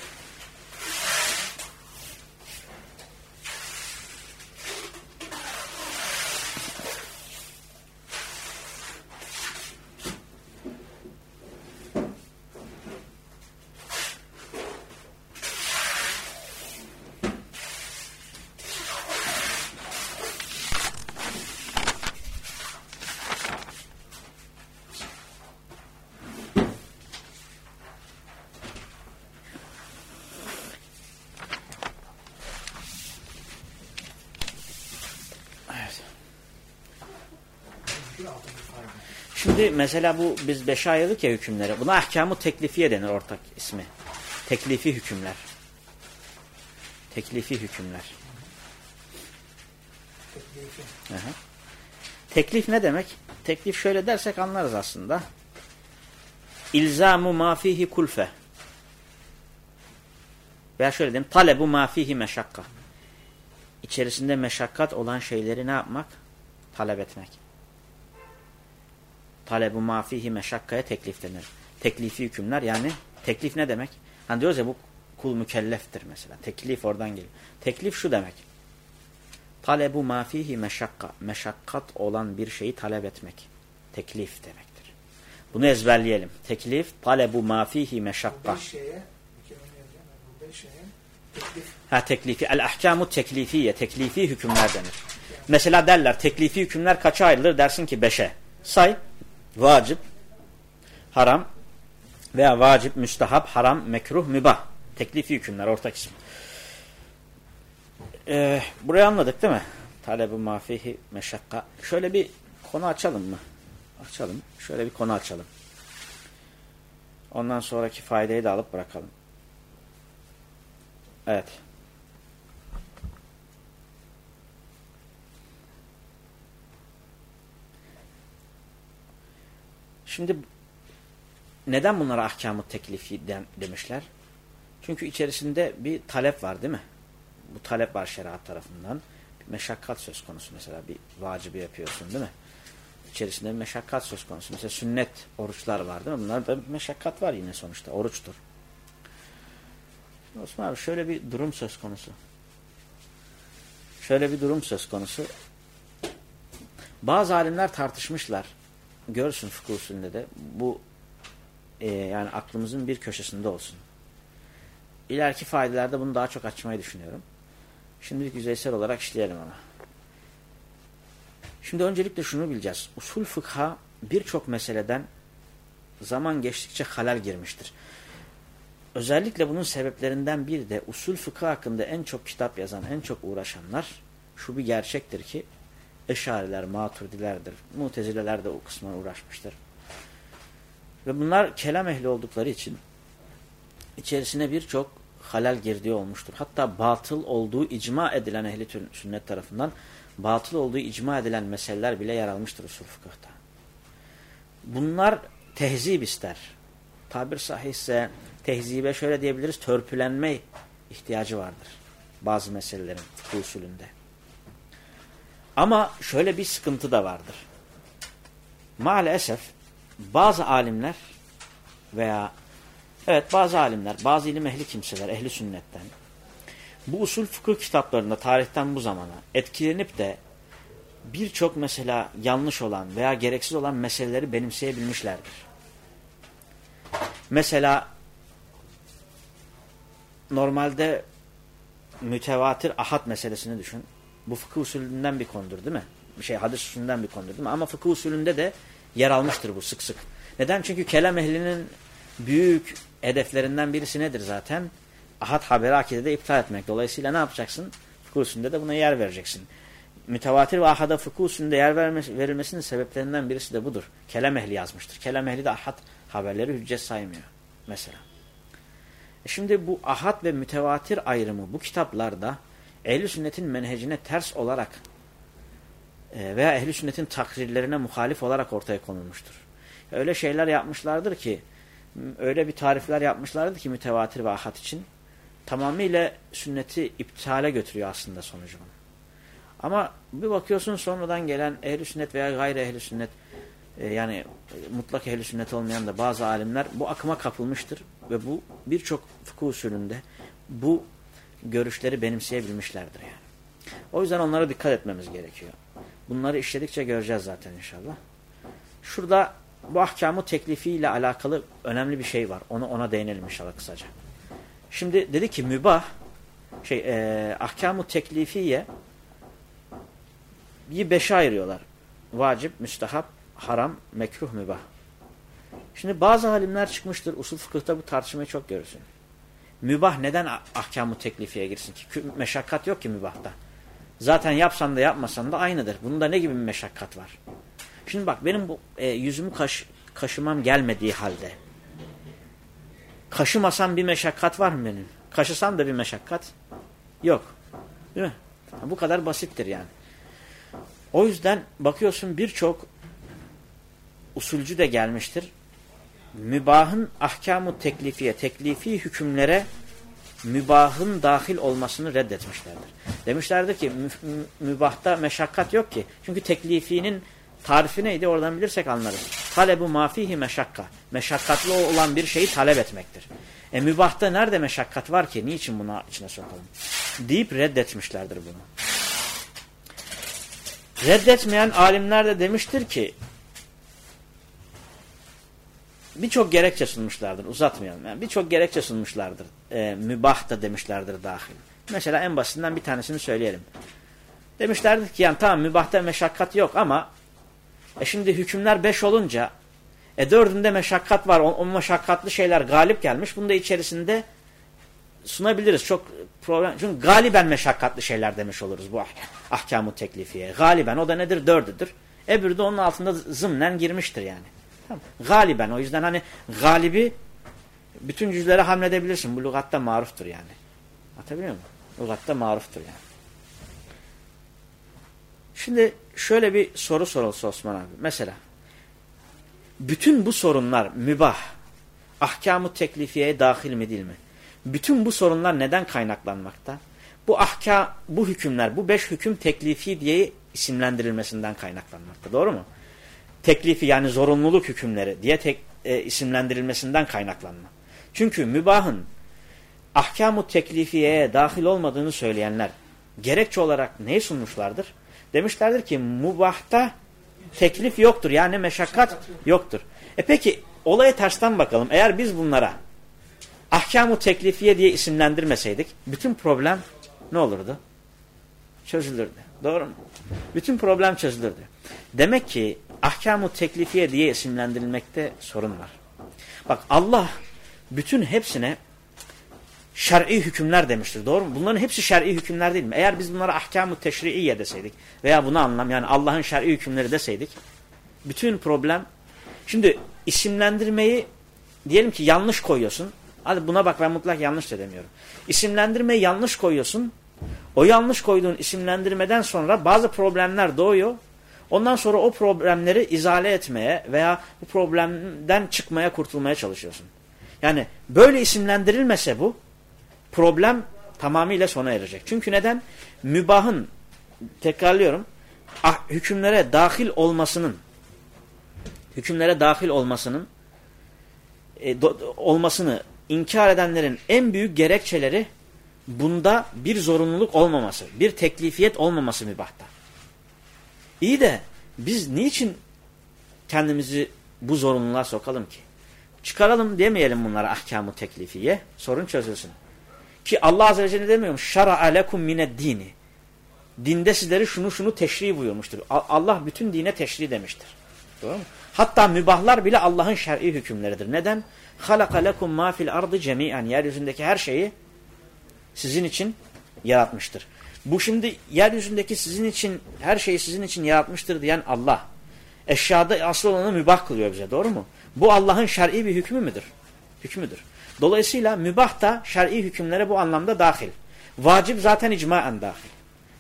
Şimdi mesela bu biz beşe ayırdık ya hükümleri. Buna ahkamı teklifiye denir ortak ismi. Teklifi hükümler. Teklifi hükümler. Teklifi. Aha. Teklif ne demek? Teklif şöyle dersek anlarız aslında. İlzamu ma fihi kulfe. Veya şöyle diyeyim. Talebu ma fihi meşakka. İçerisinde meşakkat olan şeyleri ne yapmak? Talep etmek. Talebu ma fihi meşakkaya teklif denir. Teklifi hükümler yani teklif ne demek? Hani diyoruz ya bu kul mükelleftir mesela. Teklif oradan geliyor. Teklif şu demek. Talebu ma fihi meşakka. Meşakkat olan bir şeyi talep etmek. Teklif demektir. Bunu ezberleyelim. Teklif talebu ma fihi Bu meşakka. beş şeye. Bu beş şeye teklif. Ha teklifi. El ahkamu teklifiye. Teklifi hükümler denir. Mesela derler teklifi hükümler kaça ayrılır? Dersin ki beşe. Say. Vacip, haram veya vacip, müstahap, haram, mekruh, mübah. Teklifi hükümler ortak isim. Ee, burayı anladık değil mi? Talebu mafihi meşakka. Şöyle bir konu açalım mı? Açalım. Şöyle bir konu açalım. Ondan sonraki faydayı da alıp bırakalım. Evet. Şimdi neden bunlara ahkamı teklifi demişler? Çünkü içerisinde bir talep var değil mi? Bu talep var şeriat tarafından. Bir meşakkat söz konusu mesela bir vacibi yapıyorsun değil mi? İçerisinde bir meşakkat söz konusu. Mesela sünnet oruçlar var değil mi? Bunlarda bir meşakkat var yine sonuçta. Oruçtur. Osman abi şöyle bir durum söz konusu. Şöyle bir durum söz konusu. Bazı alimler tartışmışlar. Görsün fıkıh usulünde de. Bu e, yani aklımızın bir köşesinde olsun. İleriki faydelerde bunu daha çok açmayı düşünüyorum. Şimdilik yüzeysel olarak işleyelim ama. Şimdi öncelikle şunu bileceğiz. Usul fıkha birçok meseleden zaman geçtikçe halal girmiştir. Özellikle bunun sebeplerinden biri de usul fıkıh hakkında en çok kitap yazan, en çok uğraşanlar şu bir gerçektir ki Eşariler, Maturidilerdir. Mutezileler de o kısma uğraşmıştır. Ve bunlar kelam ehli oldukları için içerisine birçok halal girdiği olmuştur. Hatta batıl olduğu icma edilen ehli sünnet tarafından batıl olduğu icma edilen meseleler bile yer almıştır usul fıkıhta. Bunlar tehzip ister. Tabir sahihse tehzibe şöyle diyebiliriz törpülenme ihtiyacı vardır. Bazı meselelerin usulünde. Ama şöyle bir sıkıntı da vardır. Maalesef bazı alimler veya evet bazı alimler, bazı ilim ehli kimseler, ehli sünnetten bu usul fıkıh kitaplarında tarihten bu zamana etkilenip de birçok mesela yanlış olan veya gereksiz olan meseleleri benimseyebilmişlerdir. Mesela normalde mütevatir ahad meselesini düşün. Bu fıkıh usulünden bir konudur değil mi? Bir şey hadis usulünden bir konudur değil mi? Ama fıkıh usulünde de yer almıştır bu sık sık. Neden? Çünkü kelam ehlinin büyük hedeflerinden birisi nedir zaten? Ahad haberi akidede iptal etmek. Dolayısıyla ne yapacaksın? Fıkıh usulünde de buna yer vereceksin. Mütevatir ve ahada fıkıh usulünde yer verilmesinin sebeplerinden birisi de budur. Kelam ehli yazmıştır. Kelam ehli de ahad haberleri hüccet saymıyor. Mesela. E şimdi bu ahad ve mütevatir ayrımı bu kitaplarda ehli sünnetin menhecine ters olarak e, veya ehli sünnetin takrirlerine muhalif olarak ortaya konulmuştur. Öyle şeyler yapmışlardır ki öyle bir tarifler yapmışlardır ki mütevatir ve ahad için tamamıyla sünneti iptale götürüyor aslında sonucu. Ama bir bakıyorsun sonradan gelen ehli sünnet veya gayri ehli sünnet e, yani mutlak ehli sünnet olmayan da bazı alimler bu akıma kapılmıştır ve bu birçok fıkıh usulünde bu görüşleri benimseyebilmişlerdir yani. O yüzden onlara dikkat etmemiz gerekiyor. Bunları işledikçe göreceğiz zaten inşallah. Şurada bu ahkamı teklifiyle alakalı önemli bir şey var. Onu ona değinelim inşallah kısaca. Şimdi dedi ki mübah şey e, ahkamı teklifiye bir beşe ayırıyorlar. Vacip, müstehap, haram, mekruh, mübah. Şimdi bazı alimler çıkmıştır. Usul fıkıhta bu tartışmayı çok görürsün. Mübah neden ahkamı teklifiye girsin ki? Meşakkat yok ki mübahta. Zaten yapsan da yapmasan da aynıdır. Bunda ne gibi bir meşakkat var? Şimdi bak benim bu e, yüzümü kaş, kaşımam gelmediği halde kaşımasam bir meşakkat var mı benim? Kaşısam da bir meşakkat yok. Değil mi? Bu kadar basittir yani. O yüzden bakıyorsun birçok usulcü de gelmiştir. Mübahın ahkamu teklifiye, teklifi hükümlere mübahın dahil olmasını reddetmişlerdir. Demişlerdir ki mübahta meşakkat yok ki. Çünkü teklifinin tarifi neydi oradan bilirsek anlarız. Talebu mafihi meşakka. Meşakkatlı olan bir şeyi talep etmektir. E mübahta nerede meşakkat var ki? Niçin buna içine sokalım? Deyip reddetmişlerdir bunu. Reddetmeyen alimler de demiştir ki birçok gerekçe sunmuşlardır. Uzatmayalım. Yani birçok gerekçe sunmuşlardır. E, mübah da demişlerdir dahil. Mesela en basitinden bir tanesini söyleyelim. Demişlerdir ki yani tamam mübahta meşakkat yok ama e şimdi hükümler beş olunca e dördünde meşakkat var. O, o meşakkatli şeyler galip gelmiş. Bunu da içerisinde sunabiliriz. Çok problem. Çünkü galiben meşakkatli şeyler demiş oluruz bu ah ahkamı teklifiye. Galiben o da nedir? Dördüdür. Ebür de onun altında zımnen girmiştir yani. Tamam. Galiben o yüzden hani galibi bütün cüzlere hamledebilirsin. Bu lügatta maruftur yani. Atabiliyor muyum? Lügatta maruftur yani. Şimdi şöyle bir soru sorulsa Osman abi. Mesela bütün bu sorunlar mübah, ahkamı teklifiyeye dahil mi değil mi? Bütün bu sorunlar neden kaynaklanmakta? Bu ahka, bu hükümler, bu beş hüküm teklifi diye isimlendirilmesinden kaynaklanmakta. Doğru mu? Teklifi yani zorunluluk hükümleri diye tek, e, isimlendirilmesinden kaynaklanma. Çünkü mübahın ahkamı teklifiyeye dahil olmadığını söyleyenler gerekçe olarak neyi sunmuşlardır? Demişlerdir ki mubahta teklif yoktur. Yani meşakkat yoktur. E peki olaya tersten bakalım. Eğer biz bunlara ahkamu teklifiye diye isimlendirmeseydik bütün problem ne olurdu? Çözülürdü. Doğru mu? Bütün problem çözülürdü. Demek ki ahkamu teklifiye diye isimlendirilmekte sorun var. Bak Allah bütün hepsine şer'i hükümler demiştir. Doğru mu? Bunların hepsi şer'i hükümler değil mi? Eğer biz bunlara ahkamu teşri'iye deseydik veya bunu anlam yani Allah'ın şer'i hükümleri deseydik bütün problem şimdi isimlendirmeyi diyelim ki yanlış koyuyorsun. Hadi buna bak ben mutlak yanlış da demiyorum. İsimlendirmeyi yanlış koyuyorsun. O yanlış koyduğun isimlendirmeden sonra bazı problemler doğuyor. Ondan sonra o problemleri izale etmeye veya bu problemden çıkmaya, kurtulmaya çalışıyorsun. Yani böyle isimlendirilmese bu problem tamamıyla sona erecek. Çünkü neden? Mübahın, tekrarlıyorum, ah, hükümlere dahil olmasının hükümlere dahil olmasının e, do, olmasını inkar edenlerin en büyük gerekçeleri bunda bir zorunluluk olmaması, bir teklifiyet olmaması mübahta. İyi de biz niçin kendimizi bu zorunluluğa sokalım ki? Çıkaralım demeyelim bunlara ahkamı teklifiye, sorun çözülsün. Ki Allah Azze ve Celle demiyor mu? Şara'a lekum mined dini. Dinde sizleri şunu şunu teşri buyurmuştur. Allah bütün dine teşri demiştir. Doğru mu? Hatta mübahlar bile Allah'ın şer'i hükümleridir. Neden? halaka lekum ma fil ardı cemi'en. Yeryüzündeki her şeyi sizin için yaratmıştır. Bu şimdi yeryüzündeki sizin için her şeyi sizin için yaratmıştır diyen Allah. Eşyada asıl olanı mübah kılıyor bize doğru mu? Bu Allah'ın şer'i bir hükmü müdür? Hükmüdür. Dolayısıyla mübah da şer'i hükümlere bu anlamda dahil. Vacip zaten icmaen dahil.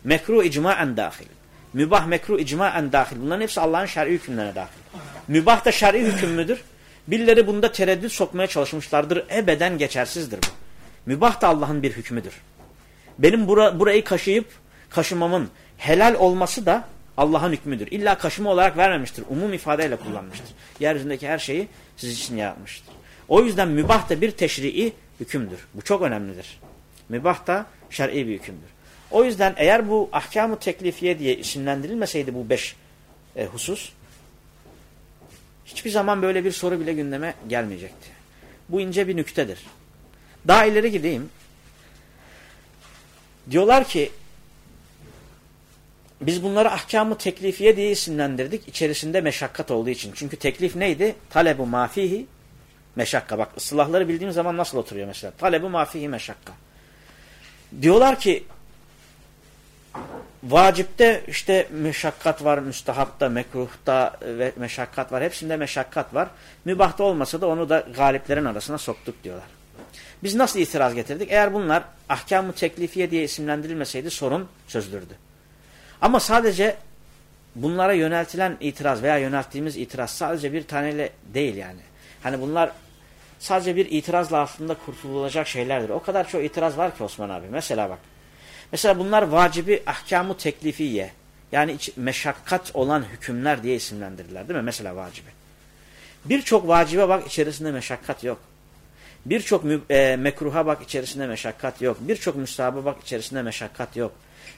Mekruh icmaen dahil. Mübah mekruh icmaen dahil. Bunların hepsi Allah'ın şer'i hükümlerine dahil. Mübah da şer'i hüküm müdür? Birileri bunda tereddüt sokmaya çalışmışlardır. Ebeden geçersizdir bu. Mübah da Allah'ın bir hükmüdür. Benim bura, burayı kaşıyıp kaşımamın helal olması da Allah'ın hükmüdür. İlla kaşıma olarak vermemiştir. Umum ifadeyle kullanmıştır. Yeryüzündeki her şeyi siz için yaratmıştır. O yüzden mübah da bir teşrii hükümdür. Bu çok önemlidir. Mübah da şer'i bir hükümdür. O yüzden eğer bu ahkamı teklifiye diye isimlendirilmeseydi bu beş e, husus hiçbir zaman böyle bir soru bile gündeme gelmeyecekti. Bu ince bir nüktedir. Daha ileri gideyim. Diyorlar ki biz bunları ahkamı teklifiye diye isimlendirdik. İçerisinde meşakkat olduğu için. Çünkü teklif neydi? Talebu mafihi meşakka. Bak ıslahları bildiğim zaman nasıl oturuyor mesela? Talebu mafihi meşakka. Diyorlar ki vacipte işte meşakkat var, müstahapta, mekruhta ve meşakkat var. Hepsinde meşakkat var. Mübahta olmasa da onu da galiplerin arasına soktuk diyorlar. Biz nasıl itiraz getirdik? Eğer bunlar ahkam-ı teklifiye diye isimlendirilmeseydi sorun çözülürdü. Ama sadece bunlara yöneltilen itiraz veya yönelttiğimiz itiraz sadece bir taneyle değil yani. Hani bunlar sadece bir itirazla aslında kurtulacak şeylerdir. O kadar çok itiraz var ki Osman abi. Mesela bak. Mesela bunlar vacibi ahkamı teklifiye. Yani meşakkat olan hükümler diye isimlendirdiler değil mi? Mesela vacibi. Birçok vacibe bak içerisinde meşakkat yok. Birçok e, mekruha bak içerisinde meşakkat yok. Birçok müstahaba bak içerisinde meşakkat yok.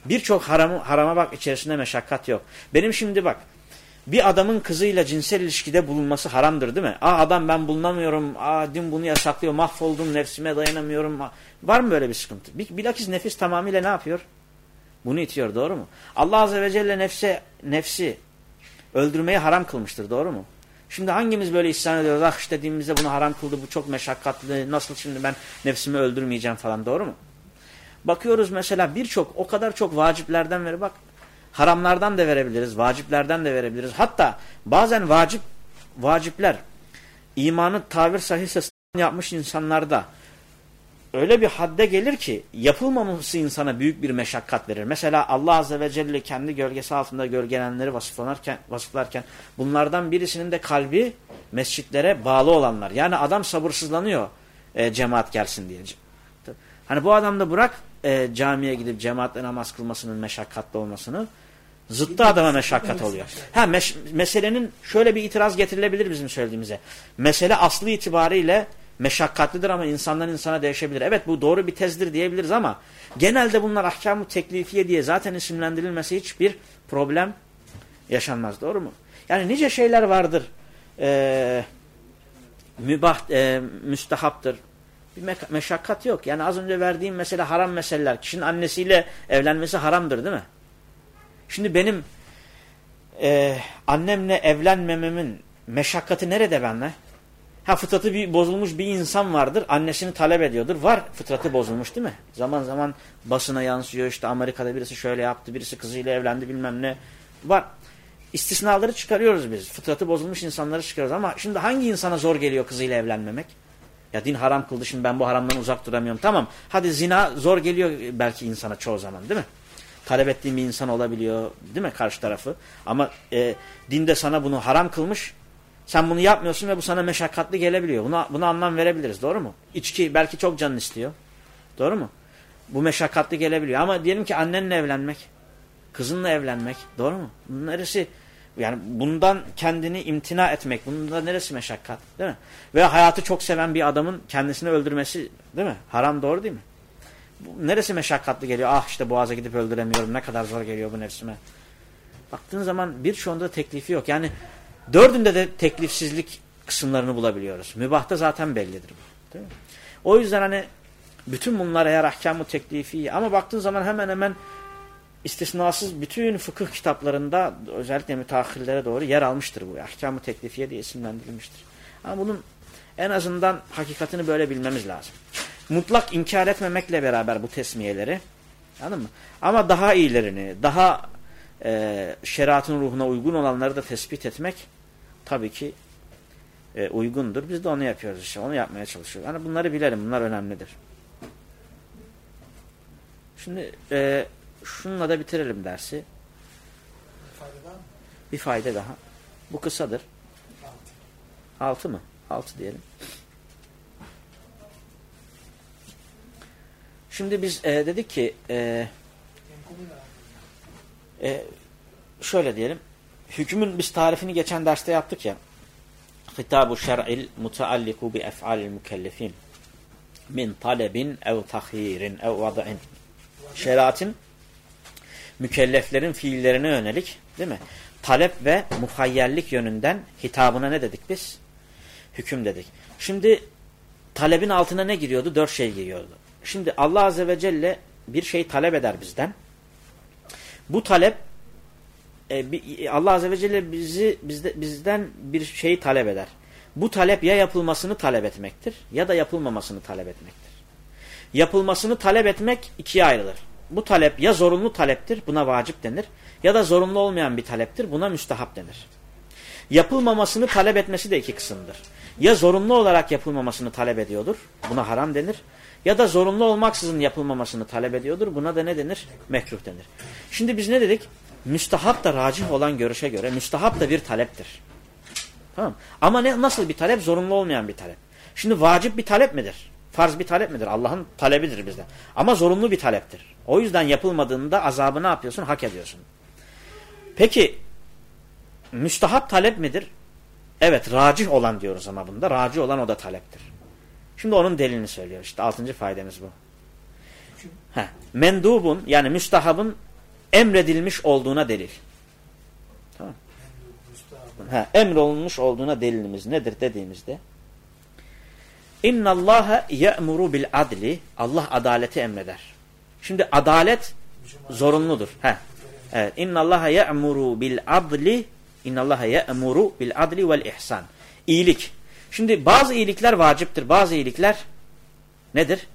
Birçok haram, harama bak içerisinde meşakkat yok. Benim şimdi bak bir adamın kızıyla cinsel ilişkide bulunması haramdır değil mi? Aa adam ben bulunamıyorum, aa din bunu yasaklıyor, mahvoldum, nefsime dayanamıyorum. Var mı böyle bir sıkıntı? Bilakis nefis tamamıyla ne yapıyor? Bunu itiyor doğru mu? Allah Azze ve Celle nefse, nefsi öldürmeyi haram kılmıştır doğru mu? Şimdi hangimiz böyle isyan ediyoruz? Ah işte dinimizde bunu haram kıldı, bu çok meşakkatli, nasıl şimdi ben nefsimi öldürmeyeceğim falan doğru mu? Bakıyoruz mesela birçok, o kadar çok vaciplerden veri bak. Haramlardan da verebiliriz, vaciplerden de verebiliriz. Hatta bazen vacip vacipler imanı tabir sahihse yapmış insanlarda öyle bir hadde gelir ki yapılmaması insana büyük bir meşakkat verir. Mesela Allah Azze ve Celle kendi gölgesi altında gölgelenleri vasıflanırken, vasıflarken bunlardan birisinin de kalbi mescitlere bağlı olanlar. Yani adam sabırsızlanıyor e, cemaat gelsin diye. Hani bu adam da bırak e, camiye gidip cemaatle namaz kılmasının meşakkatli olmasını zıttı adama meşakkat oluyor. Ha meş, meselenin şöyle bir itiraz getirilebilir bizim söylediğimize. Mesele aslı itibariyle meşakkatlidir ama insandan insana değişebilir. Evet bu doğru bir tezdir diyebiliriz ama genelde bunlar ahkam-ı teklifiye diye zaten isimlendirilmesi hiçbir problem yaşanmaz. Doğru mu? Yani nice şeyler vardır. Ee, mübah, e, müstehaptır. Bir me meşakkat yok. Yani az önce verdiğim mesela haram meseleler. Kişinin annesiyle evlenmesi haramdır değil mi? Şimdi benim e, annemle evlenmememin meşakkati nerede benle? Ha fıtratı bir bozulmuş bir insan vardır. Annesini talep ediyordur. Var fıtratı bozulmuş değil mi? Zaman zaman basına yansıyor. İşte Amerika'da birisi şöyle yaptı. Birisi kızıyla evlendi bilmem ne. Var. İstisnaları çıkarıyoruz biz. Fıtratı bozulmuş insanları çıkarıyoruz. Ama şimdi hangi insana zor geliyor kızıyla evlenmemek? Ya din haram kıldı şimdi ben bu haramdan uzak duramıyorum. Tamam hadi zina zor geliyor belki insana çoğu zaman değil mi? Talep ettiğin bir insan olabiliyor değil mi karşı tarafı? Ama e, din de sana bunu haram kılmış. Sen bunu yapmıyorsun ve bu sana meşakkatli gelebiliyor. Buna, buna anlam verebiliriz doğru mu? İçki belki çok canın istiyor. Doğru mu? Bu meşakkatli gelebiliyor. Ama diyelim ki annenle evlenmek, kızınla evlenmek doğru mu? Bunun neresi yani bundan kendini imtina etmek, bunda neresi meşakkat değil mi? Ve hayatı çok seven bir adamın kendisini öldürmesi değil mi? Haram doğru değil mi? Bu, neresi meşakkatli geliyor? Ah işte boğaza gidip öldüremiyorum ne kadar zor geliyor bu nefsime. Baktığın zaman birçoğunda teklifi yok. Yani dördünde de teklifsizlik kısımlarını bulabiliyoruz. Mübahta zaten bellidir bu. Değil mi? O yüzden hani bütün bunlar eğer ahkamı teklifi ama baktığın zaman hemen hemen istisnasız bütün fıkıh kitaplarında özellikle müteahhirlere doğru yer almıştır bu. Ahkamı teklifiye diye isimlendirilmiştir. Ama bunun en azından hakikatini böyle bilmemiz lazım. Mutlak inkar etmemekle beraber bu tesmiyeleri anladın mı? Ama daha iyilerini, daha e, şeriatın ruhuna uygun olanları da tespit etmek tabii ki e, uygundur. Biz de onu yapıyoruz işte. Onu yapmaya çalışıyoruz. Yani bunları bilelim. Bunlar önemlidir. Şimdi e, şununla da bitirelim dersi. Bir fayda daha. Bu kısadır. Altı. Altı mı? Altı diyelim. Şimdi biz e, dedik ki e, e, şöyle diyelim. Hükmün biz tarifini geçen derste yaptık ya. Hitabu şer'il mutaalliku bi ef'alil mükellefin min talebin ev tahirin ev vada'in. Şeriatın mükelleflerin fiillerine yönelik değil mi? Talep ve muhayyerlik yönünden hitabına ne dedik biz? Hüküm dedik. Şimdi talebin altına ne giriyordu? Dört şey giriyordu. Şimdi Allah Azze ve Celle bir şey talep eder bizden. Bu talep e, Allah Azze ve Celle bizi bizde, bizden bir şeyi talep eder. Bu talep ya yapılmasını talep etmektir ya da yapılmamasını talep etmektir. Yapılmasını talep etmek ikiye ayrılır bu talep ya zorunlu taleptir buna vacip denir ya da zorunlu olmayan bir taleptir buna müstahap denir. Yapılmamasını talep etmesi de iki kısımdır. Ya zorunlu olarak yapılmamasını talep ediyordur buna haram denir ya da zorunlu olmaksızın yapılmamasını talep ediyordur buna da ne denir? Mekruh denir. Şimdi biz ne dedik? Müstahap da racih olan görüşe göre müstahap da bir taleptir. Tamam Ama ne, nasıl bir talep? Zorunlu olmayan bir talep. Şimdi vacip bir talep midir? Farz bir talep midir? Allah'ın talebidir bizden. Ama zorunlu bir taleptir. O yüzden yapılmadığında azabı ne yapıyorsun? Hak ediyorsun. Peki müstahap talep midir? Evet racih olan diyoruz ama bunda. Racih olan o da taleptir. Şimdi onun delilini söylüyor. İşte altıncı faydamız bu. Heh. Mendubun yani müstahabın emredilmiş olduğuna delil. Tamam. Ha, emrolunmuş olduğuna delilimiz nedir dediğimizde İnna Allah ye'muru bil adli. Allah adaleti emreder. Şimdi adalet zorunludur. He. Evet. İnna Allah ye'muru bil adli. İnna Allah ye'muru bil adli vel ihsan. İyilik. Şimdi bazı iyilikler vaciptir. Bazı iyilikler nedir?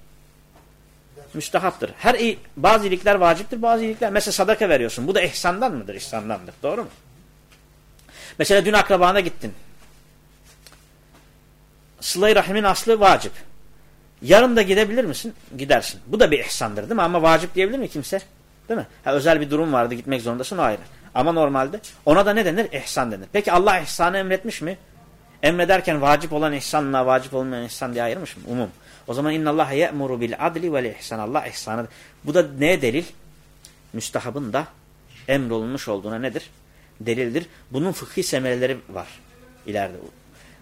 Müstehaptır. Her iyi, bazı iyilikler vaciptir, bazı iyilikler. Mesela sadaka veriyorsun. Bu da ihsandan mıdır? İhsandandır. Doğru mu? Mesela dün akrabana gittin. Sıla-i Rahim'in aslı vacip. Yarın da gidebilir misin? Gidersin. Bu da bir ihsandır değil mi? Ama vacip diyebilir mi kimse? Değil mi? Ha, özel bir durum vardı gitmek zorundasın o ayrı. Ama normalde ona da ne denir? İhsan denir. Peki Allah ihsanı emretmiş mi? Emrederken vacip olan ihsanla vacip olmayan ihsan diye ayırmış mı? Umum. O zaman innallaha ye'muru bil adli vel ihsan. Allah ihsanı. Bu da neye delil? Müstahabın da emrolunmuş olduğuna nedir? Delildir. Bunun fıkhi semereleri var ileride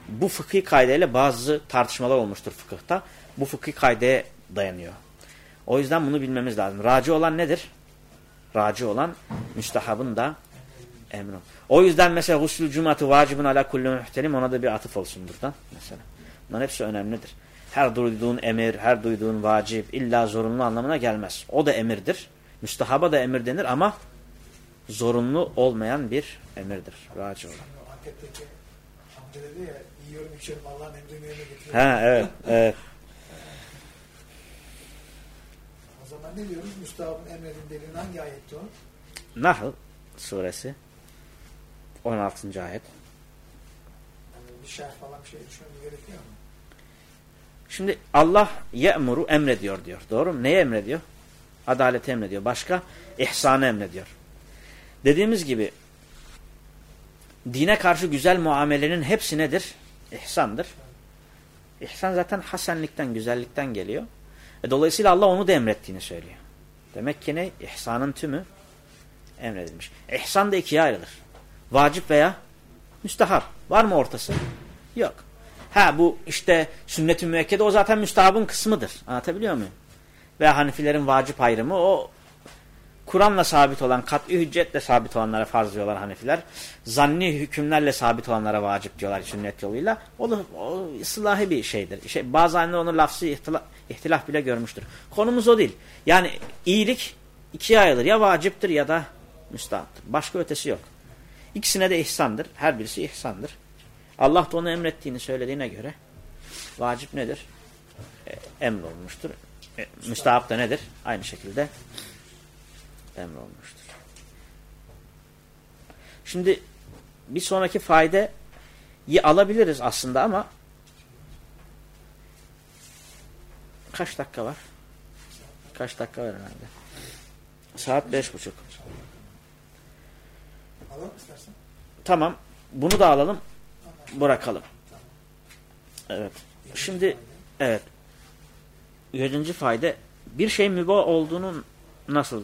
bu fıkhi kaydeyle bazı tartışmalar olmuştur fıkıhta. Bu fıkhi kaydeye dayanıyor. O yüzden bunu bilmemiz lazım. Raci olan nedir? Raci olan müstahabın da Emrin. O yüzden mesela huslü cumatı vacibun ala kulli muhtelim ona da bir atıf olsun buradan mesela. Bunların hepsi önemlidir. Her duyduğun emir, her duyduğun vacip illa zorunlu anlamına gelmez. O da emirdir. Müstahaba da emir denir ama zorunlu olmayan bir emirdir. Vacip olan. Ha evet, evet. O zaman ne diyoruz? Müstahab'ın emredin delilin hangi ayette o? Nahl suresi 16. ayet. Yani bir şerh falan bir şey düşünmemiz gerekiyor mu? Şimdi Allah ye'muru emrediyor diyor. Doğru mu? Neyi emrediyor? Adaleti emrediyor. Başka? İhsanı emrediyor. Dediğimiz gibi dine karşı güzel muamelenin hepsi nedir? İhsandır. İhsan zaten hasenlikten, güzellikten geliyor. E, dolayısıyla Allah onu da emrettiğini söylüyor. Demek ki ne? İhsanın tümü emredilmiş. İhsan da ikiye ayrılır. Vacip veya müstahap. Var mı ortası? Yok. Ha bu işte sünnet-i müekkede o zaten müstahabın kısmıdır. Anlatabiliyor muyum? Ve Hanifilerin vacip ayrımı o Kur'an'la sabit olan, kat'i hüccetle sabit olanlara farz diyorlar Hanefiler. Zanni hükümlerle sabit olanlara vacip diyorlar sünnet yoluyla. O o ıslahi bir şeydir. Şey, bazı anneler onu lafzı ihtilaf, ihtilaf bile görmüştür. Konumuz o değil. Yani iyilik ikiye ayrılır. Ya vaciptir ya da müstahaptır. Başka ötesi yok. İkisine de ihsandır. Her birisi ihsandır. Allah da onu emrettiğini söylediğine göre vacip nedir? E, emrolmuştur. E, müstahap da nedir? Aynı şekilde emrolmuştur. Şimdi bir sonraki faydayı alabiliriz aslında ama kaç dakika var? Kaç dakika var herhalde? Saat beş buçuk. Alalım istersen. Tamam. Bunu da alalım. Bırakalım. Evet. Şimdi evet. Yedinci fayda bir şey mübah olduğunu nasıl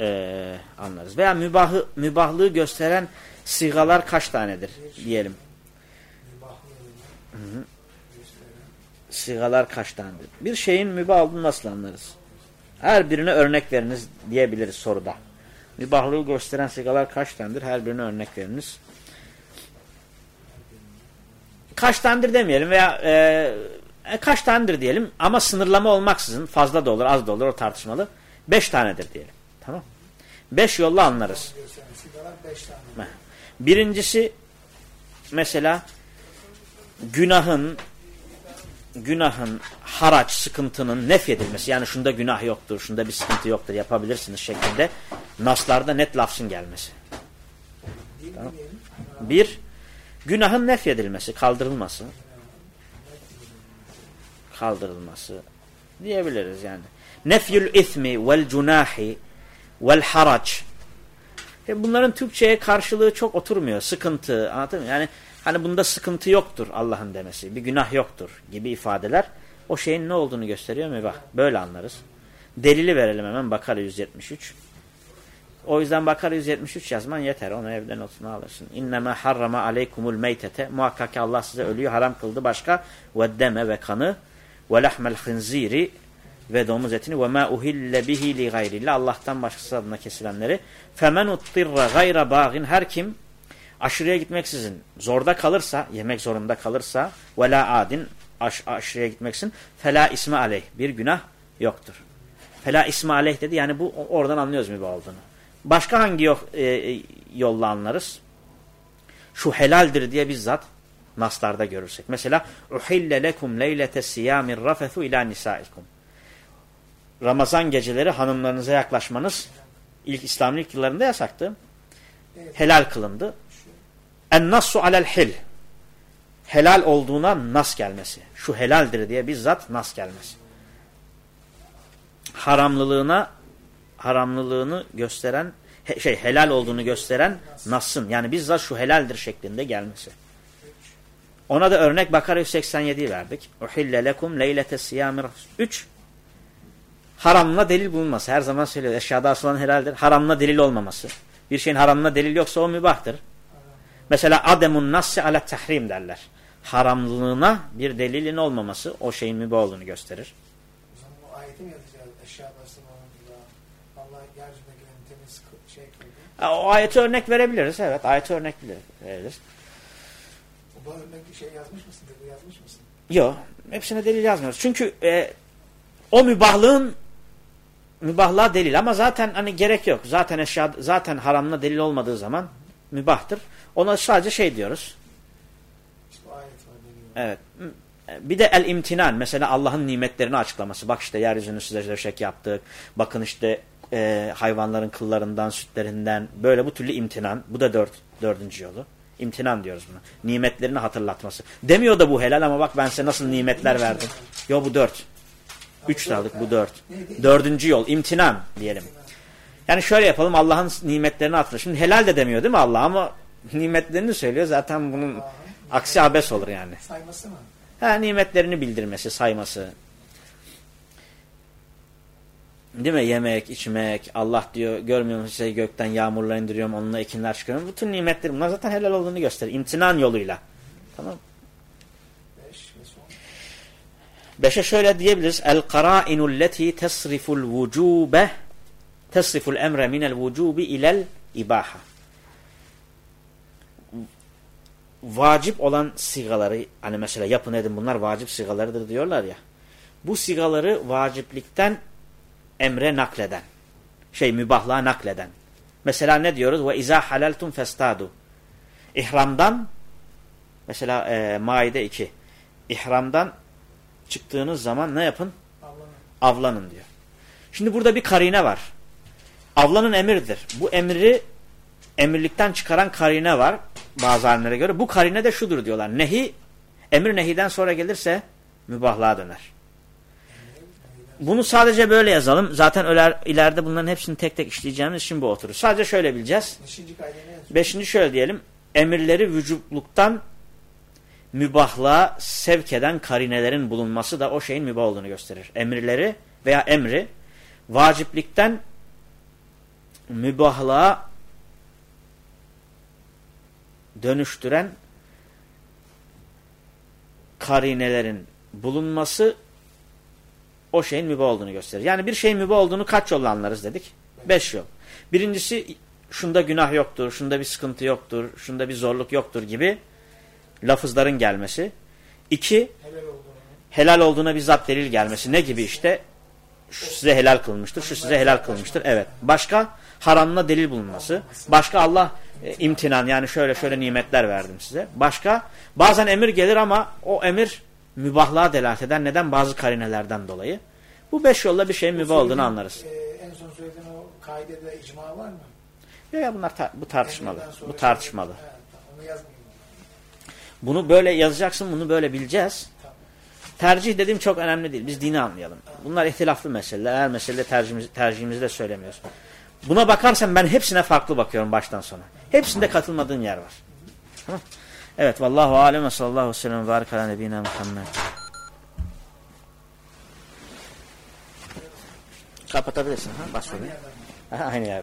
e, anlarız? Veya mübahı, mübahlığı gösteren sigalar kaç tanedir diyelim. Hı -hı. Sigalar kaç tanedir? Bir şeyin mübah olduğunu nasıl anlarız? Her birine örnek veriniz diyebiliriz soruda. Mübahlığı gösteren sigalar kaç tanedir? Her birine örnek veriniz. Kaç tanedir demeyelim veya e, kaç tanedir diyelim ama sınırlama olmaksızın fazla da olur az da olur o tartışmalı. Beş tanedir diyelim. Tamam. Beş yolla anlarız. Birincisi mesela günahın günahın, haraç, sıkıntının nefyedilmesi. Yani şunda günah yoktur, şunda bir sıkıntı yoktur, yapabilirsiniz şeklinde naslarda net lafzın gelmesi. Tamam. Bir, günahın nefyedilmesi, kaldırılması. Kaldırılması diyebiliriz yani. Nefyül ismi vel cunahi vel haraç. E bunların Türkçe'ye karşılığı çok oturmuyor. Sıkıntı, anladın mı? Yani hani bunda sıkıntı yoktur Allah'ın demesi, bir günah yoktur gibi ifadeler o şeyin ne olduğunu gösteriyor mu? Bak böyle anlarız. Delili verelim hemen Bakara 173. O yüzden Bakara 173 yazman yeter. Onu evden notunu alırsın. İnneme harrama aleykumul meytete. Muhakkak Allah size ölüyü haram kıldı. Başka ve deme ve kanı ve lahmel hınziri ve domuz etini ve ma uhille bihi li gayrillah. Allah'tan başkası adına kesilenleri. Femen uttirra gayra bağin. Her kim aşırıya gitmeksizin zorda kalırsa, yemek zorunda kalırsa ve la adin aş aşırıya gitmeksin. Fela isme aleyh. Bir günah yoktur. Fela isme aleyh dedi. Yani bu oradan anlıyoruz bu olduğunu. Başka hangi yok, e, e, yolla anlarız? Şu helaldir diye bizzat naslarda görürsek. Mesela uhille lekum leylete siyamir rafethu ila nisaikum. Ramazan geceleri hanımlarınıza yaklaşmanız ilk İslam'ın ilk yıllarında yasaktı. Helal kılındı. En nassu alel hil. Helal olduğuna nas gelmesi. Şu helaldir diye bizzat nas gelmesi. Haramlılığına haramlılığını gösteren şey helal olduğunu gösteren nasın yani bizzat şu helaldir şeklinde gelmesi. Ona da örnek Bakara 187'yi verdik. Uhille lekum leylete siyamir 3 haramla delil bulunması. Her zaman söylüyor. Eşyada asılan helaldir. Haramla delil olmaması. Bir şeyin haramla delil yoksa o mübahtır. Mesela ademun nassi ala tahrim derler. Haramlılığına bir delilin olmaması o şeyin mübah olduğunu gösterir. O zaman bu ayeti mi yazacağız? Eşyada asılan Allah temiz şey kıldı. O ayeti örnek verebiliriz. Evet ayeti örnek verebiliriz. Bu örnek şey yazmış mısın? Dedi, yazmış mısın? Yok. Hepsine delil yazmıyoruz. Çünkü e, o mübahlığın mübahlığa delil ama zaten hani gerek yok. Zaten eşya zaten haramına delil olmadığı zaman mübahtır. Ona sadece şey diyoruz. İşte o ayet var. Deniyor. Evet. Bir de el imtinan. Mesela Allah'ın nimetlerini açıklaması. Bak işte yeryüzünü size döşek yaptık. Bakın işte e, hayvanların kıllarından, sütlerinden. Böyle bu türlü imtinan. Bu da dört, dördüncü yolu. İmtinan diyoruz buna. Nimetlerini hatırlatması. Demiyor da bu helal ama bak ben size nasıl nimetler verdim. Yo bu dört. Üç aldık bu dört. Dördüncü yol imtinan diyelim. Yani şöyle yapalım Allah'ın nimetlerini hatırla. Şimdi helal de demiyor değil mi Allah ama nimetlerini söylüyor. Zaten bunun aksi abes olur yani. sayması mı? Ha, nimetlerini bildirmesi, sayması. Değil mi? Yemek, içmek, Allah diyor görmüyor musun size gökten yağmurlar indiriyorum, onunla ekinler çıkarıyorum. Bütün nimetler bunlar zaten helal olduğunu gösterir. İmtinan yoluyla. Tamam. Beşe şöyle diyebiliriz. El qara'inu allati tasriful vucube tasriful emre minel vucubi ilel ibaha. Vacip olan sigaları hani mesela yapın edin bunlar vacip sigalarıdır diyorlar ya. Bu sigaları vaciplikten emre nakleden. Şey mübahlığa nakleden. Mesela ne diyoruz? Ve izâ halaltum festadu. İhramdan mesela e, Maide 2. İhramdan çıktığınız zaman ne yapın? Allah'ın Avlanın diyor. Şimdi burada bir karine var. Avlanın emirdir. Bu emri emirlikten çıkaran karine var bazı alimlere göre. Bu karine de şudur diyorlar. Nehi, emir nehiden sonra gelirse mübahlığa döner. Bunu sadece böyle yazalım. Zaten öler, ileride bunların hepsini tek tek işleyeceğimiz için bu oturur. Sadece şöyle bileceğiz. Beşinci? Beşinci şöyle diyelim. Emirleri vücubluktan mübahlığa sevk eden karinelerin bulunması da o şeyin mübah olduğunu gösterir. Emirleri veya emri vaciplikten mübahlığa dönüştüren karinelerin bulunması o şeyin mübah olduğunu gösterir. Yani bir şeyin mübah olduğunu kaç yolla anlarız dedik? Beş yol. Birincisi şunda günah yoktur, şunda bir sıkıntı yoktur, şunda bir zorluk yoktur gibi lafızların gelmesi. İki, Helal olduğunu. helal olduğuna bizzat delil gelmesi. Ne gibi işte? Şu size helal kılmıştır, şu size helal kılmıştır. Evet. Başka? Haramına delil bulunması. Başka Allah e, imtinan yani şöyle şöyle nimetler verdim size. Başka? Bazen emir gelir ama o emir mübahlığa delalet eder. Neden? Bazı karinelerden dolayı. Bu beş yolla bir şeyin mübah olduğunu anlarız. Ee, en son söylediğin o kaidede icma var mı? Ya, ya bunlar ta- bu tartışmalı. Bu tartışmalı. tamam. Bunu böyle yazacaksın, bunu böyle bileceğiz. Tamam. Tercih dediğim çok önemli değil. Biz dini anlayalım. Bunlar ihtilaflı meseleler. Her mesele tercihimizi, tercihimizi de söylemiyoruz. Buna bakarsan ben hepsine farklı bakıyorum baştan sona. Hepsinde katılmadığın yer var. Tamam. Evet. Vallahu alem ve sallallahu aleyhi ve sellem ve ala Muhammed. Kapatabilirsin. Ha? Bas oraya. Aynı yer.